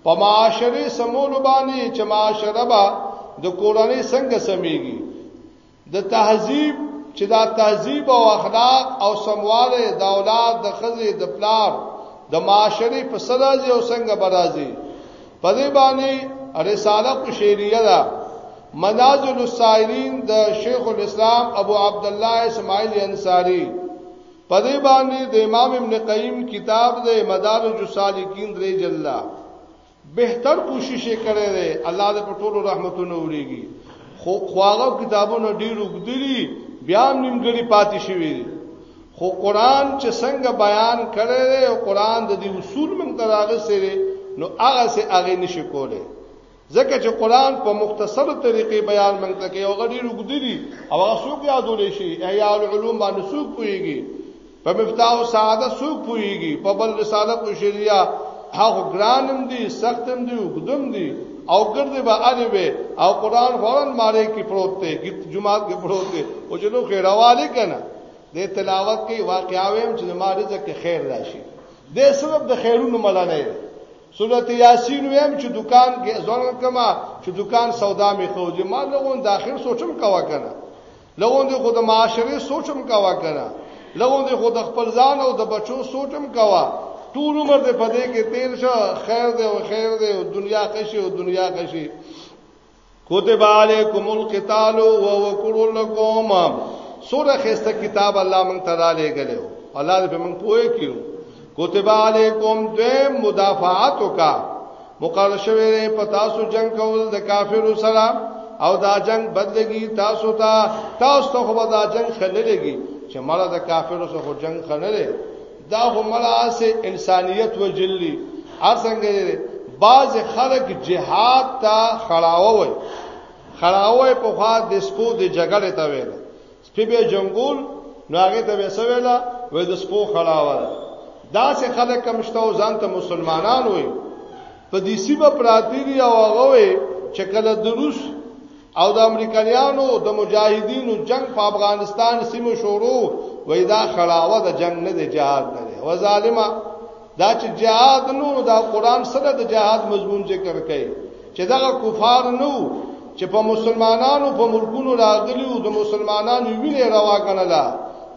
په معاشره سمول باندې چې معاشره به د کورنۍ څنګه سميږي د تهذیب چې دا تهذیب او اخلاق او سمواله د اولاد د خزې د پلار د معاشري په سرازي او څنګه برازي په دې باندې رساله قشيريه ده منازل السائلین د شیخ الاسلام ابو عبد الله اسماعیل انصاری په دې باندې د امام ابن قیم کتاب د مدارج السالکین درې جلد بهتر کوشش یې کړی دی الله دې په ټولو رحمتونه وريږي خو خواغه کتابونه ډیر وګدري بیا نیمګړي پاتې شوی دی خو قران چې څنګه بیان کړی دی او قران د دې اصول موږ ته راغسره نو هغه سه هغه نشي کوله ځکه چې قران په مختصر طریقې بیان موږ ته کوي او غډیر وګدري او هغه څوک یادول شي احیاء العلوم باندې څوک کويږي په مفتاح او سعادت څوک پويږي په بل رسالت او شریعه هغه ګرانم دي سختم دي وګدم دي او ګرد به اړې وي او قران فورن ماره کې پروت دی ګت جمعات کې پروت دی او چې نو خیرواله کنه د تلاوت کې واقعا ویم چې ما رزق کې خیر راشي د سبب د خیرونو مړه نه سورته یاسین ویم چې دکان کې ځوان کما چې دکان سودا می خوځي ما لغون د اخر سوچم کوا کنه لوون دی خو د معاشري سوچم کاوه کنه لوون دی خو د خپل ځان او د بچو سوچم کاوه ټول عمر دې پدې کې تیر شو خیر دې او خیر دې او دنیا قشي او دنیا قشي کتب علیکم القتال وهو کل لكم سوره خسته کتاب الله مونږ ته را لېګلو الله دې په مونږ پوهه کړو کتب علیکم دویم مدافعاتو کا مقرر شوی دی په تاسو جنگ کول د کافرو سره او دا جنگ بدلږي تاسو ته تاسو ته خو دا جنگ خللږي چې مړه د کافرو سره جنگ خللې دا خو مړه سه انسانيت وجلی ارڅنګه دی بعض خلک جهاد ته خړاوه وي خړاوه په خوا د سپو د جګړې ته ویل سپی به جنگول نو هغه ته به سویلا وې د سپو خړاوه دا سه خلک کم شته او ځان ته مسلمانان وي په دې سیمه پراتی دی او هغه وي چې کله د روس او د امریکایانو د مجاهدینو جنگ په افغانستان سیمه شروع وې دا خړاوه د جنگ نه د جهاد نه وظالمه دا چې جهاد نو دا قران سره د جهاد مضمون ذکر کړي چې دا کفار نو چې په مسلمانانو په ملکونو راغلي او د مسلمانانو وینې روا غنلا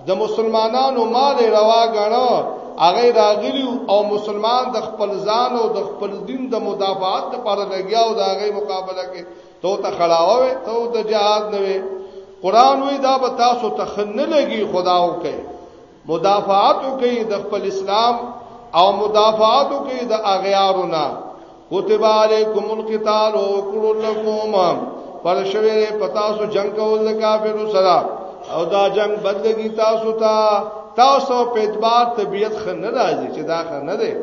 د مسلمانانو مال روا غنو هغه راغلی او مسلمان د خپل ځان او د خپل دین د مدافعات لپاره لګیا او د هغه مقابله کې ته ته خړاوه ته د جهاد نه وي قران وی دا به تاسو ته خنه لګي خداو کوي مدافعات کوي د خپل اسلام او مدافعات کوي د اغیارونه کتب علیکم القتال او کړو لکم پر شوی پتا سو جنگ کول د کافرو سره او دا جنگ بدلږي تاسو ته تاسو په اعتبار طبيعت خن نه راځي چې دا خن نه دی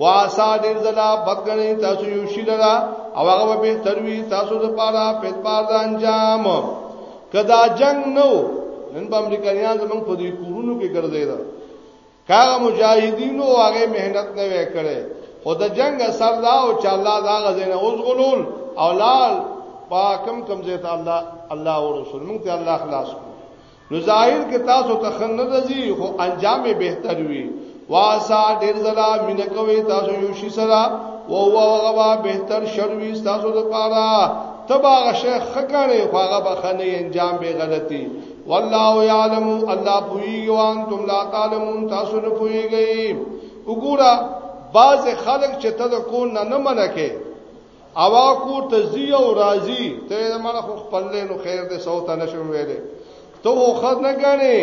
واسا ډیر زلا بدګنی تاسو یو شي لرا او هغه به تروي تاسو د پاره په اعتبار د انجام کدا جنگ نو نن په امریکایان زمنګ په دې کورونو کې ګرځي دا کاغه مجاهدینو هغه مهنت نه وکړي خو د جنگ اثر دا او چې الله دا غزنه اوس غلول او لال پاکم کم زیت الله الله او رسول موږ ته الله خلاص کړو نو ظاهر کې تاسو ته خنه دزي خو انجام به تر وي واسا ډیر زلا مینه کوي تاسو یو شي سره او هو هغه بهتر شروي تاسو لپاره تبا غشه خګړې هغه بخنه انجام به غلطي والله يعلم الله پوي وان تم لا تعلمون تاسو نه پويږئ وګوره بعض خلک چې ته د کو نه نه منکه اوا کو تزی او رازی ته مړه خو خپل له نو خیر دې سو ته نشم ویلې ته خو خد نه غاڼې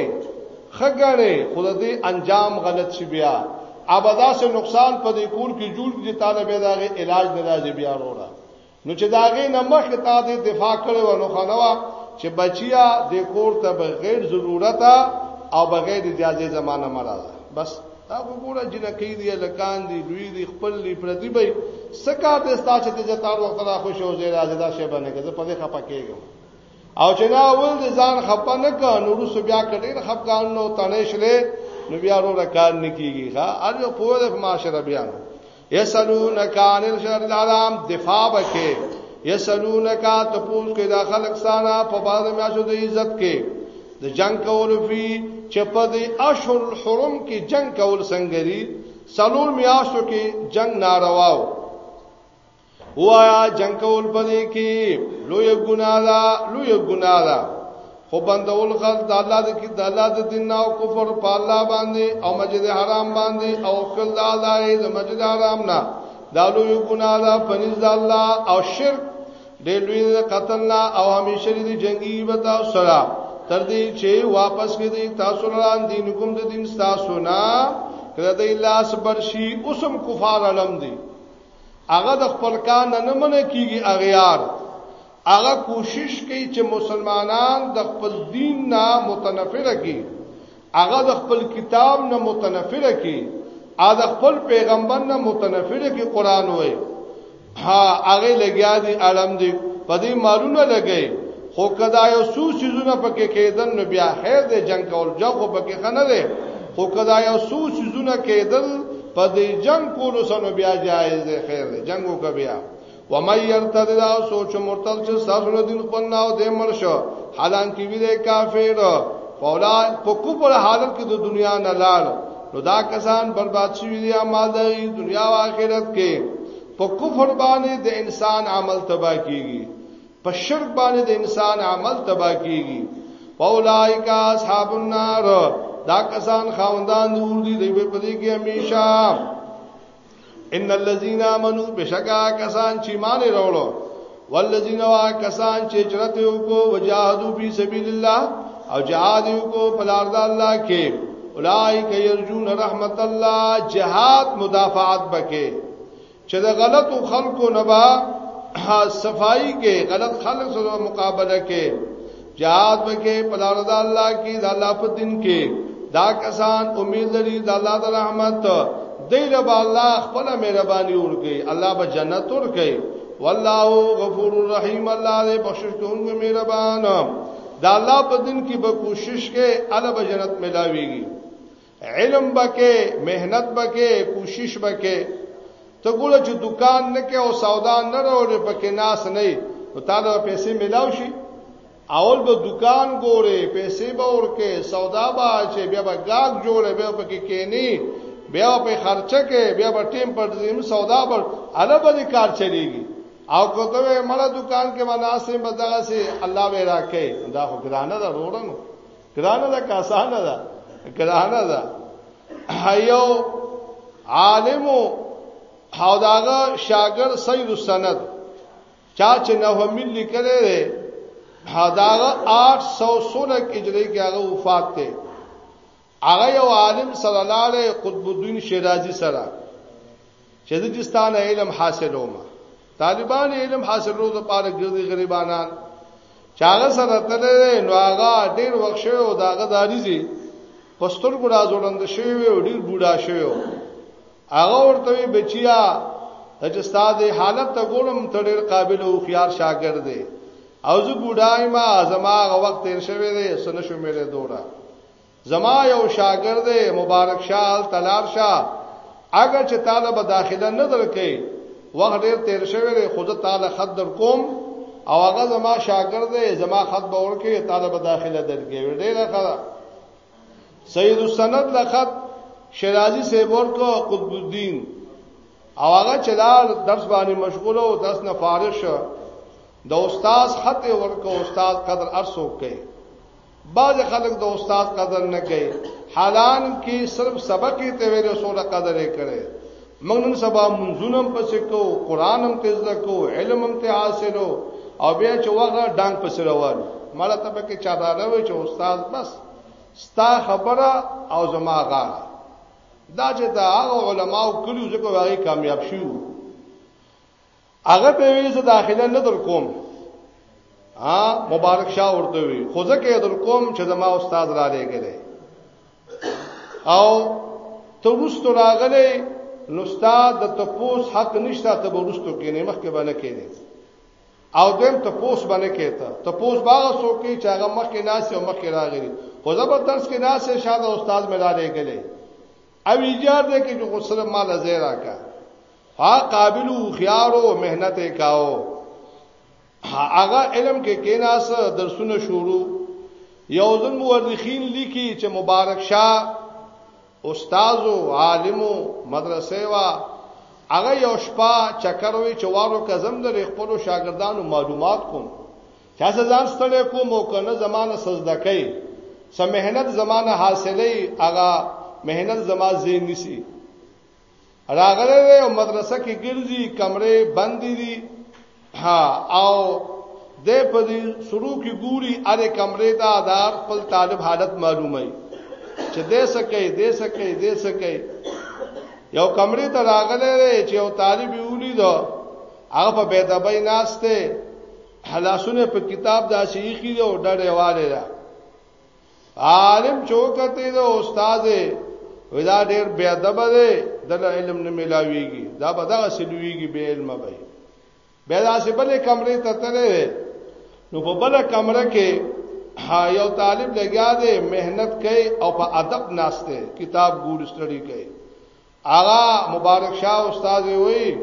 خګاڼې خو دې انجام غلط شي بیا ابدا سه نقصان په دې کور کې جوړ دي طالب داغه علاج نه راځي بیا وروړه نو چې داغه نمخ ته دې دفاع کړو نو خنوا چې بچیا دې کور ته بغیر ضرورت او بغیر اجازه زمانہ مرزه بس دا وګوره جنکی دی لکان دی لوی دی خپل دی پردی به سکار دې ستا چې ته جتا وخت را خوش او زیر راځه دا شی باندې که زه په دې خپه کېږم او چې دا اول دې ځان خپه نه کا نو رس بیا کډې خپګان نو تنه شلې نو بیا ورو کار نه کیږي ها ار یو پوهه معاشره بیا یسلونک عن الشهر الحرام دفاع وکي یسلونک تپوس کې دا خلق سانا په باز میاشو د عزت کې د جنگ کول فی چې په دې اشهر الحرم کې جنگ کول څنګه دي سلور میاشتو کې جنگ نارواو وایا جنگ کول پدې کې لوی ګناه ده لوی ګناه ده خو بندول خلق د الله د کې د الله د دین او کفر په الله باندې او مسجد حرام باندې او خپل د الله د مسجد حرام نه دا لوی ګناه ده پنځ د الله او شرک د لوی قتل نه او همیشه دې جنگي وتا سره تر دې چې واپس کې دې تاسو لران دین کوم د دین تاسو نه کړه دې لاس برشي اوسم کفار علم دي هغه د خپل کار نه نه منې کیږي اغیار هغه کوشش کوي چې مسلمانان د خپل دین نه متنفر کړي هغه د خپل کتاب نه متنفر کړي ا د خپل پیغمبر نه متنفر کړي قران وې ها هغه لګیا دي عالم دي په دې مالونه لګي خو کدا یو سو سيزونه پکې کېدل نو بیا خیر دې جنگ کول جو خو پکې خنه دي خو کدا یو سو سيزونه کېدل په دې جنگ کولو سره بیا جایز دی خیر دی جنگ وکړه بیا و مې يرتد دا سوچ مرتد چې سره دین خپل ناو دې مرشو حالانکه وی دې کافر فولا په کوپر حالت کې د دنیا نه لاړ نو دا کسان برباد شوی دی اعمال د دنیا او آخرت کې په کفر باندې د انسان عمل تباہ کیږي په شرک باندې د انسان عمل تبا کیږي فاولائک اصحاب النار دا کسان خاوندان نور دي دوی په دې کې همیشه ان الذين امنوا بشکا کسان چې مان وروړو والذین وا کسان چې چرته وکړو وجاهدوا فی سبیل الله او جهاد وکړو په لار د الله کې اولائک یرجون رحمت الله جهاد مدافعات بکې چې د غلطو خلکو نه با صفائی کې غلط خلک سره مقابله کې جهاد وکې په لار د الله کې د الله په دین کې دا کسان امید لري د الله د رحمت دی رب الله خپل مهرباني ورکي الله به جنت ورکي والله غفور رحیم الله دې بخشش کوونکی مهربان دا الله په دین کې به کوشش کې الله به جنت ملاويږي علم بکې مهنت بکې کوشش بکې ته ګوره چې دکان نه کې او سودا نه راوړې پکې ناس نه نو تا له پیسې ملاو شي اول به دکان ګوره پیسې به ورکه سودا به چې بیا به گاګ جوړې بیا پکې کېنی بیا په خرچه کې بیا به ټیم پر زم سودا بر اله به کار چلیږي او کوته مړه دکان کې مناسب بدغه سي الله به راکې دا خو ګرانه ده وروړنو ګرانه ده کاسانه ده ګرانه ده هيو عالم او داغه شاګر سید سند چا چې نه مل لیکلې ده هداغه 816 هجری کې هغه وفات ده هغه یو عالم صلی الله علیه قطب الدین شیرازی سره چې زه دې ستانه علم حاصلوم طالبان علم حاصلو د پاره ګرځي غریبانان چاغه سره تللی نو هغه ډیر وخت شوی او داغه داریزي پستر ګډا زوړند شوی او ډیر بوډا شوی هغه ورته بچیا چې استاد حالت ته ګورم ته ډیر قابل او خيار شاګرد دی او زه بوډای ما زما هغه وخت تیر شوی دی سن شو مې له دوره زما یو شاګرد مبارک شال تلار شاه اگر چې طالب داخله نه درکې وخت ډیر تیر شوی دی خود تعالی خط در کوم او هغه زما شاګرد دی زما خط به ورکې طالب داخله درکې ډیر ښه سید السند لخط شرازی سیبور کو قطب الدین او هغه چې لار درس باندې مشغول او درس نه فارغ شو د استاد خط ورکو استاد قدر ارسو کوي بعض خلک د استاد قدر نه کوي حالان کې صرف سبق یې ته ویلو سره قدر یې کړي موږ نن سبا منځونه هم پسې کو قران هم تیز کو علم هم ته حاصلو او بیا چې وغه ډنګ پسې روان مړه ته پکې چا دانه وي چې استاد بس ستا خبره او زما غا دا چې دا هغه علماو کلیو ځکه واغې کامیاب شو هغه به وی زه داخله نه در کوم ها مبارک شاه ورته وی خو ځکه در کوم چې زما استاد را لګلې او ته ورستو راغلې نو استاد د تپوس حق نشته ته ورستو کې نه مخکې باندې کې نه او دیم ته پوس باندې کېته ته پوس باغ سوکې چې هغه مخ کې ناس او مخ کې راغلي خو زبر درس کې ناس شاده استاد مې را لګلې او ایجاد دې کې چې غسل مال زیرا کا ها قابل خيارو مهنت کاو هغه علم کې کیناس درسونه شروع یو ځل مورخین لیکي چې مبارک شاه استاد او عالم مدرسې وا هغه یو شپه چکر وی چوارو کزم د خپل شاګردانو معلومات کوم چا ځان ستړی کوم او کنه زمانه سجده کوي سم مهنت زمانه حاصلې هغه مهنت زما زین نسی راغله وې او مدرسه کې ګرځي کمرې بندې دي ها او د په دې شروع کې ګوري اره کمرې ته آدار خپل طالب حالت معلومه چې دې سکے دې سکے دې سکے یو کمرې ته راغله وې چې یو طالب یې ولیدو هغه په بیدبای ناشته حلاسونه په کتاب د شیخی او ډډه والے ده عالم چوکته د استاد ودا ډیر بی ادب دی د علم نه ملاویږي دا به دا سلویږي به علم به به دا سه بلې کمرې ته تلې نو په بل کمره کې یو طالب لګیا دی مهنت کوي او په ادب ناشته کتاب ګور سټډي کوي هغه مبارک شاه استاد وی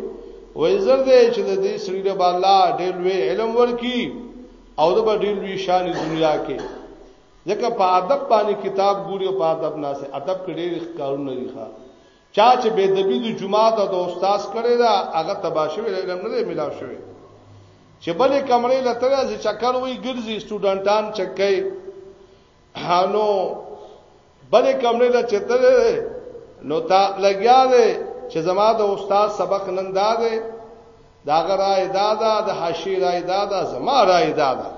وای زر دې چې د دې سړي د بالا ډېر لوی علم ورکی او د ډېر لوی شان دنیا کې ځکه په ادب باندې کتاب ګوري او په ادب نه سه ادب کې ډېر کارونه لري ښا چا چې به د بيد جمعه ته د استاد کړي دا هغه تباشوي علم نه دی ملاو شوی چې بلې کمرې لته چې چکر وي ګرځي سټوډنټان چکې هانو بلې کمرې ته چتل نو تا لګیا دی چې زما د استاد سبق نن دا دی دا غرای دا دا د حاشی رای دا دا زما رای دا دا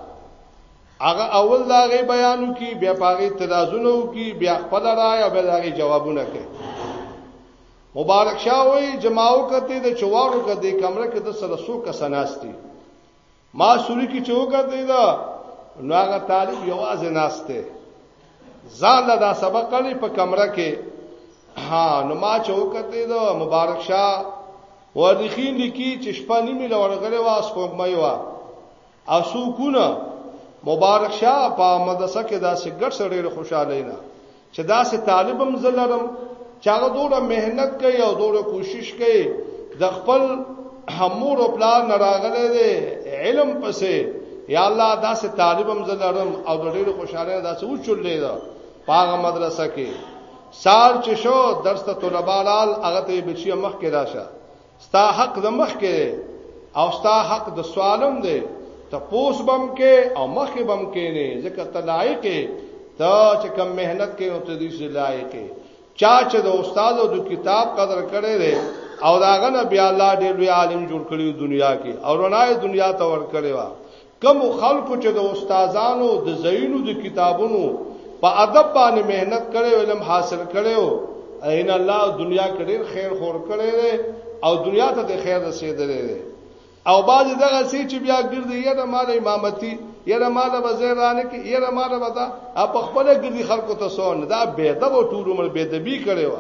هغه اول دا غي بیانو کی بیا پاغي تلازونو کی بیا خپل رای او بیا دا غي جوابونه کوي مبارک شاه وای جماعو کته د چوارو کته کمره کې د سره سو کساناستی ما سوري کې چوکا دی دا نو هغه طالب یوازې ناشته ځان له دا سبق لري په کمره کې ها نو ما چوکا دی دا مبارک شاه ورخین لیکي چې شپه نیمه لورغره واس کوم مې وا او سکونه مبارک شاه په مدرسه کې داسې ګډ سره خوشاله نه چې داسې طالب هم زه لرم چې هغه دوره مهنت کوي او دوره کوشش کوي د خپل همور او پلار نه راغلی دی علم پسې یا الله داسې طالب هم زه لرم او د ډېرو خوشاله داسې وچولې ده پاغه مدرسه کې سال چې شو درس ته طلبه لال هغه ته بچي مخ کې راشه ستا حق د مخ کې او ستا حق د سوالم دی ته پوس بم کې او مخ بم کې نه ځکه ته لایق ته چې کم مهنت کې او ته دې سي لایق چا چې د استاد او د کتاب قدر کړي دی او داغه نه بیا الله دې لوی عالم جوړ کړی دنیا کې او رنای دنیا ته ور کړی وا کوم خلکو چې د استادانو د زینو د کتابونو په ادب باندې مهنت کړي علم حاصل کړي او ان الله دنیا کې ډېر خیر خور کړي او دنیا ته د خیر رسیدلې او باز دغه سي چې بیا ګرځي یا د مال امامتي یا د مال وزیرانه کې یا د مال ودا په خپل ګرځي خلکو ته سون دا به ادب او ټول عمر به ادبي کړي و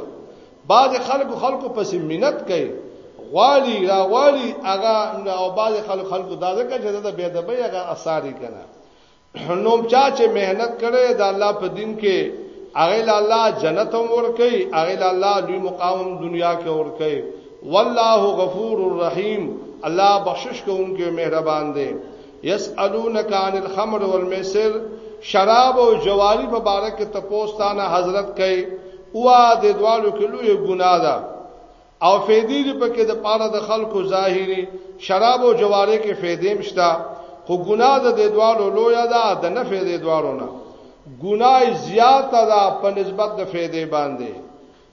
بعض خلکو خلکو پس منت کوي غواړي را غواړي هغه او بعض خلکو خلکو دا ځکه چې دا به د بیا هغه اثاري کنه نو چا چې مهنت کړي د الله په دین کې هغه له الله جنت هم ور کوي هغه له الله لوی مقام دنیا کې ور کوي والله غفور الرحیم الله بخشش کوونکی مهربان دی یسالونک عن الخمر والمیسر شراب او جواری په باره کې تپوستانه حضرت کوي او د دوالو کې لوی ګناه ده او فیدی دی په کې د پاره د خلکو ظاهری شراب او جواری کې فیدیم شتا خو ګناه ده د دوالو لوی ده د نه فیدې دوالو نه ګناه زیات ده په نسبت د فیدې باندې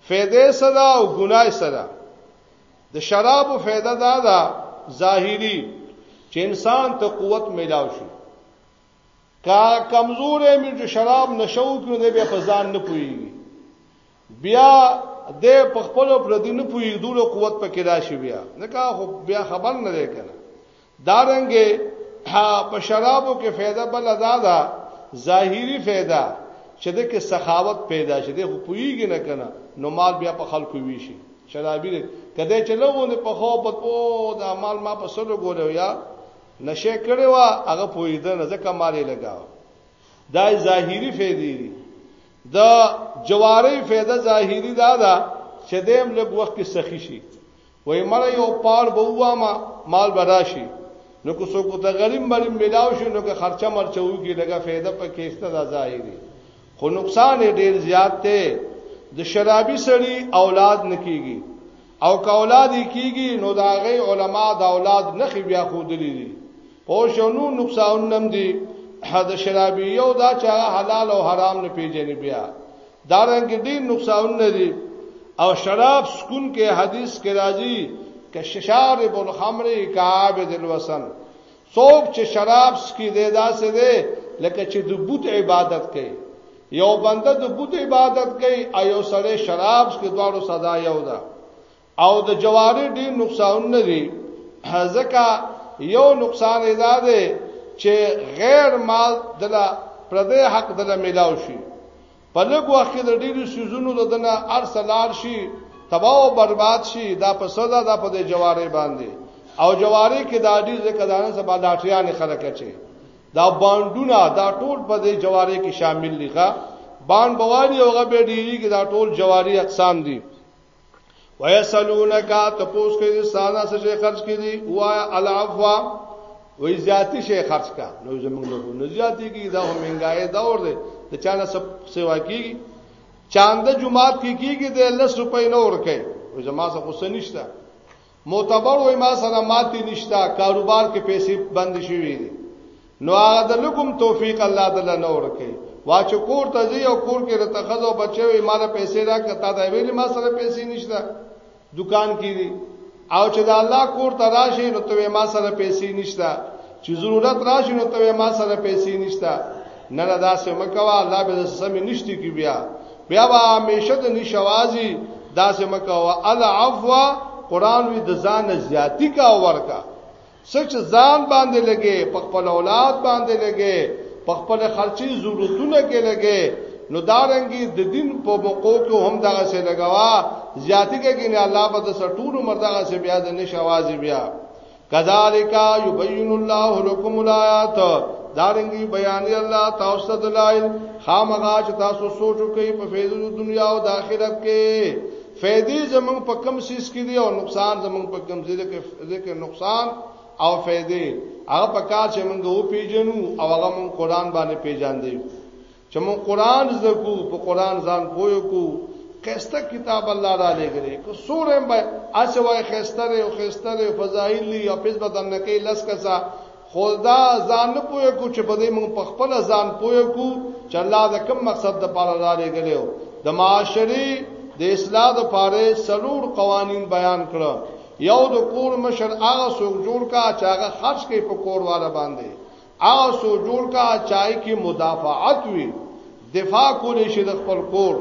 فیدې صدا او ګناه صدا د شرابو فایده دا ده ظاهری چې انسان ته قوت میلاو شي کا کمزورې مې چې شراب نشو کړو دې بیا په ځان نه پويږي بیا دې په خپل پر دې نه پويږي دوله قوت پکې راشي بیا نه کا خو بیا خبر نه لري کنه دارنګه په شرابو کې فایده بل ادا ده ظاهری فایده چې د کې سخاوت پیدا شي د خو پویږي نه کنه نو مال بیا په خلکو وی شي شرابي کده چې لوونه په خو په او د مال ما په سلو ګولو یا نشه کړي وا هغه پویده نه ځکه مالې لگاو دا ظاهری فایده دي دا جواری فایده ظاهری دا ده چې دیم لږ وخت کې سخی شي وای مړه یو پاړ بوا ما مال براشي نو کو سو کو ته غریم مریم ملاو شي نو که خرچه مرچو کی لګه فایده پکې استه دا ظاهري خو نقصان ډیر زیات دی د شرابي سړي اولاد نکېږي او که اولاد کېږي نو دا غي علما د اولاد نخي بیا خو دلی دي په شنو نقصان نم دي د شرابي یو دا چې حلال او حرام نه پیژني بیا دارنګ ډیر نقصان لري او شراب سکون کې حدیث کې راځي ک شارب الخمر کعابد الوسن څوک چې شراب سکي دی دا څه دی لکه چې د بت عبادت کوي یو بنده د بت عبادت کوي او یو سړی شراب سکي دواړو سزا یو ده او د جواری ډیر نقصان نه دی ځکه یو نقصان ادا دی چې غیر مال دلا پردې حق دلا ملاو شي په لږ وخت کې د ډیرو سيزونو د دنه ارسلار شي تباہ او برباد شي دا په سزا دا په جواری باندې او جواری کې دا ډیر ځکه دا نه سبا لاټریان خلک اچي دا باندونه دا ټول په دې جواری کې شامل لغه باند بوالي اوغه به ډیری کې دا ټول جواری اقسام دي ويسلونک تپوس کې دي ساده څه شي خرج کې دي وا العفوا وې زیاتی شي خرج کا نو زمونږ له نو زیاتی کې دا همنګای دور دی د چانه سب سیوا کیږي چاند جمعات کې کیږي د لس روپۍ نور کوي زما څه غوسه نشته معتبر وای ما سره ماتې نشتا کاروبار کې پیسې بند شوې دي نو هغه د لکم توفیق الله تعالی نور کوي واچ کور ته ځي او کور کې رته خزو بچوي مال پیسې را کته دا ویلې ما سره پیسې نشتا دکان کې دي او چې دا الله کور ته راشي نو ته ما سره پیسې نشتا چې ضرورت راشي نو ته ما سره پیسې نشتا نه دا سم کوا الله به سم نشتی کی بیا بیا به همیشه د نشوازی داسې مکوا العفو قران وی د ځان زیاتی کا ورکا سچ ځان باندې لګي په خپل اولاد باندې لګي په خپل خرچي ضرورتونه کې لګي نو دارنګي د دین په موقو کې هم دغه سه لګوا زیاتی کې نه الله په د سټولو مردا سه بیا د نشوازی بیا کذالک یبین الله لكم الایات دارنګي بیان الله تاسو ته دلایل خامغا چې تاسو سوچو کوي په فیضو دنیا او د آخرت کې فیدی زمون په کم سیس کې دی او نقصان زمون په کم زیده کې ذکر نقصان او فیدی هغه په کار چې موږ وو پیژنو او هغه موږ قران باندې پیژاندې چې مون قران زکو په قران ځان پوي کو خسته کتاب الله را لګره کو سورې به اسه وای خسته او خسته فضایل لی او پس بدن نه کې لس کسا خدا ځان نه پوي کو چې په دې مون په خپل ځان پوي کو چې الله د کوم مقصد د پاره را لګره د معاشري د اصلاح د پاره سلور قوانین بیان کړو یو د کور مشر هغه څوک جوړ کا چې هغه خرج کوي په کور والا باندې هغه سو جوړ کا چای کی مدافعت وی دفاع کولی شي د خپل کور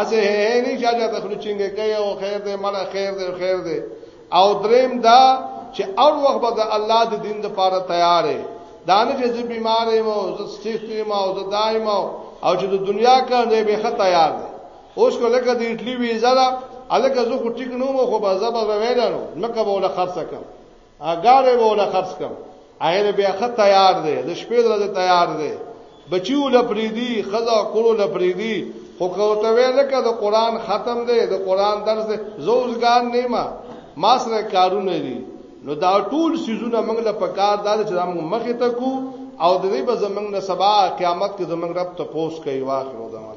اسه هه نه چا چا تخلو چنګه کوي او خیر دې مړ خیر دې خیر دې او دریم دا چې اور وخت به د الله د دین د پاره تیار دی دانه چې زه بیمار یم او زه سټیټ یم او زه دایم او چې د دنیا کار دی به خه تیار دی اوس کو لکه د اټلی ویزا دا الکه زه خو ټیک نو مو خو به زبر ویلانو مکه بوله خرڅه کم اګاره ولا خرڅ کم عین بیا خ تیار دی د شپې درځه تیار دی بچیو لپریدي خزا کولو لپریدي خو کوته ویل لکه د قران ختم دی د قران درس دی زوزګان نیما ما سره کارونه دي نو دا ټول سيزونه موږ له پکار دار چې موږ مخه ته کو او د دې به زمنګ نه سبا قیامت کې زمنګ رب ته پوس کوي واخر او زمان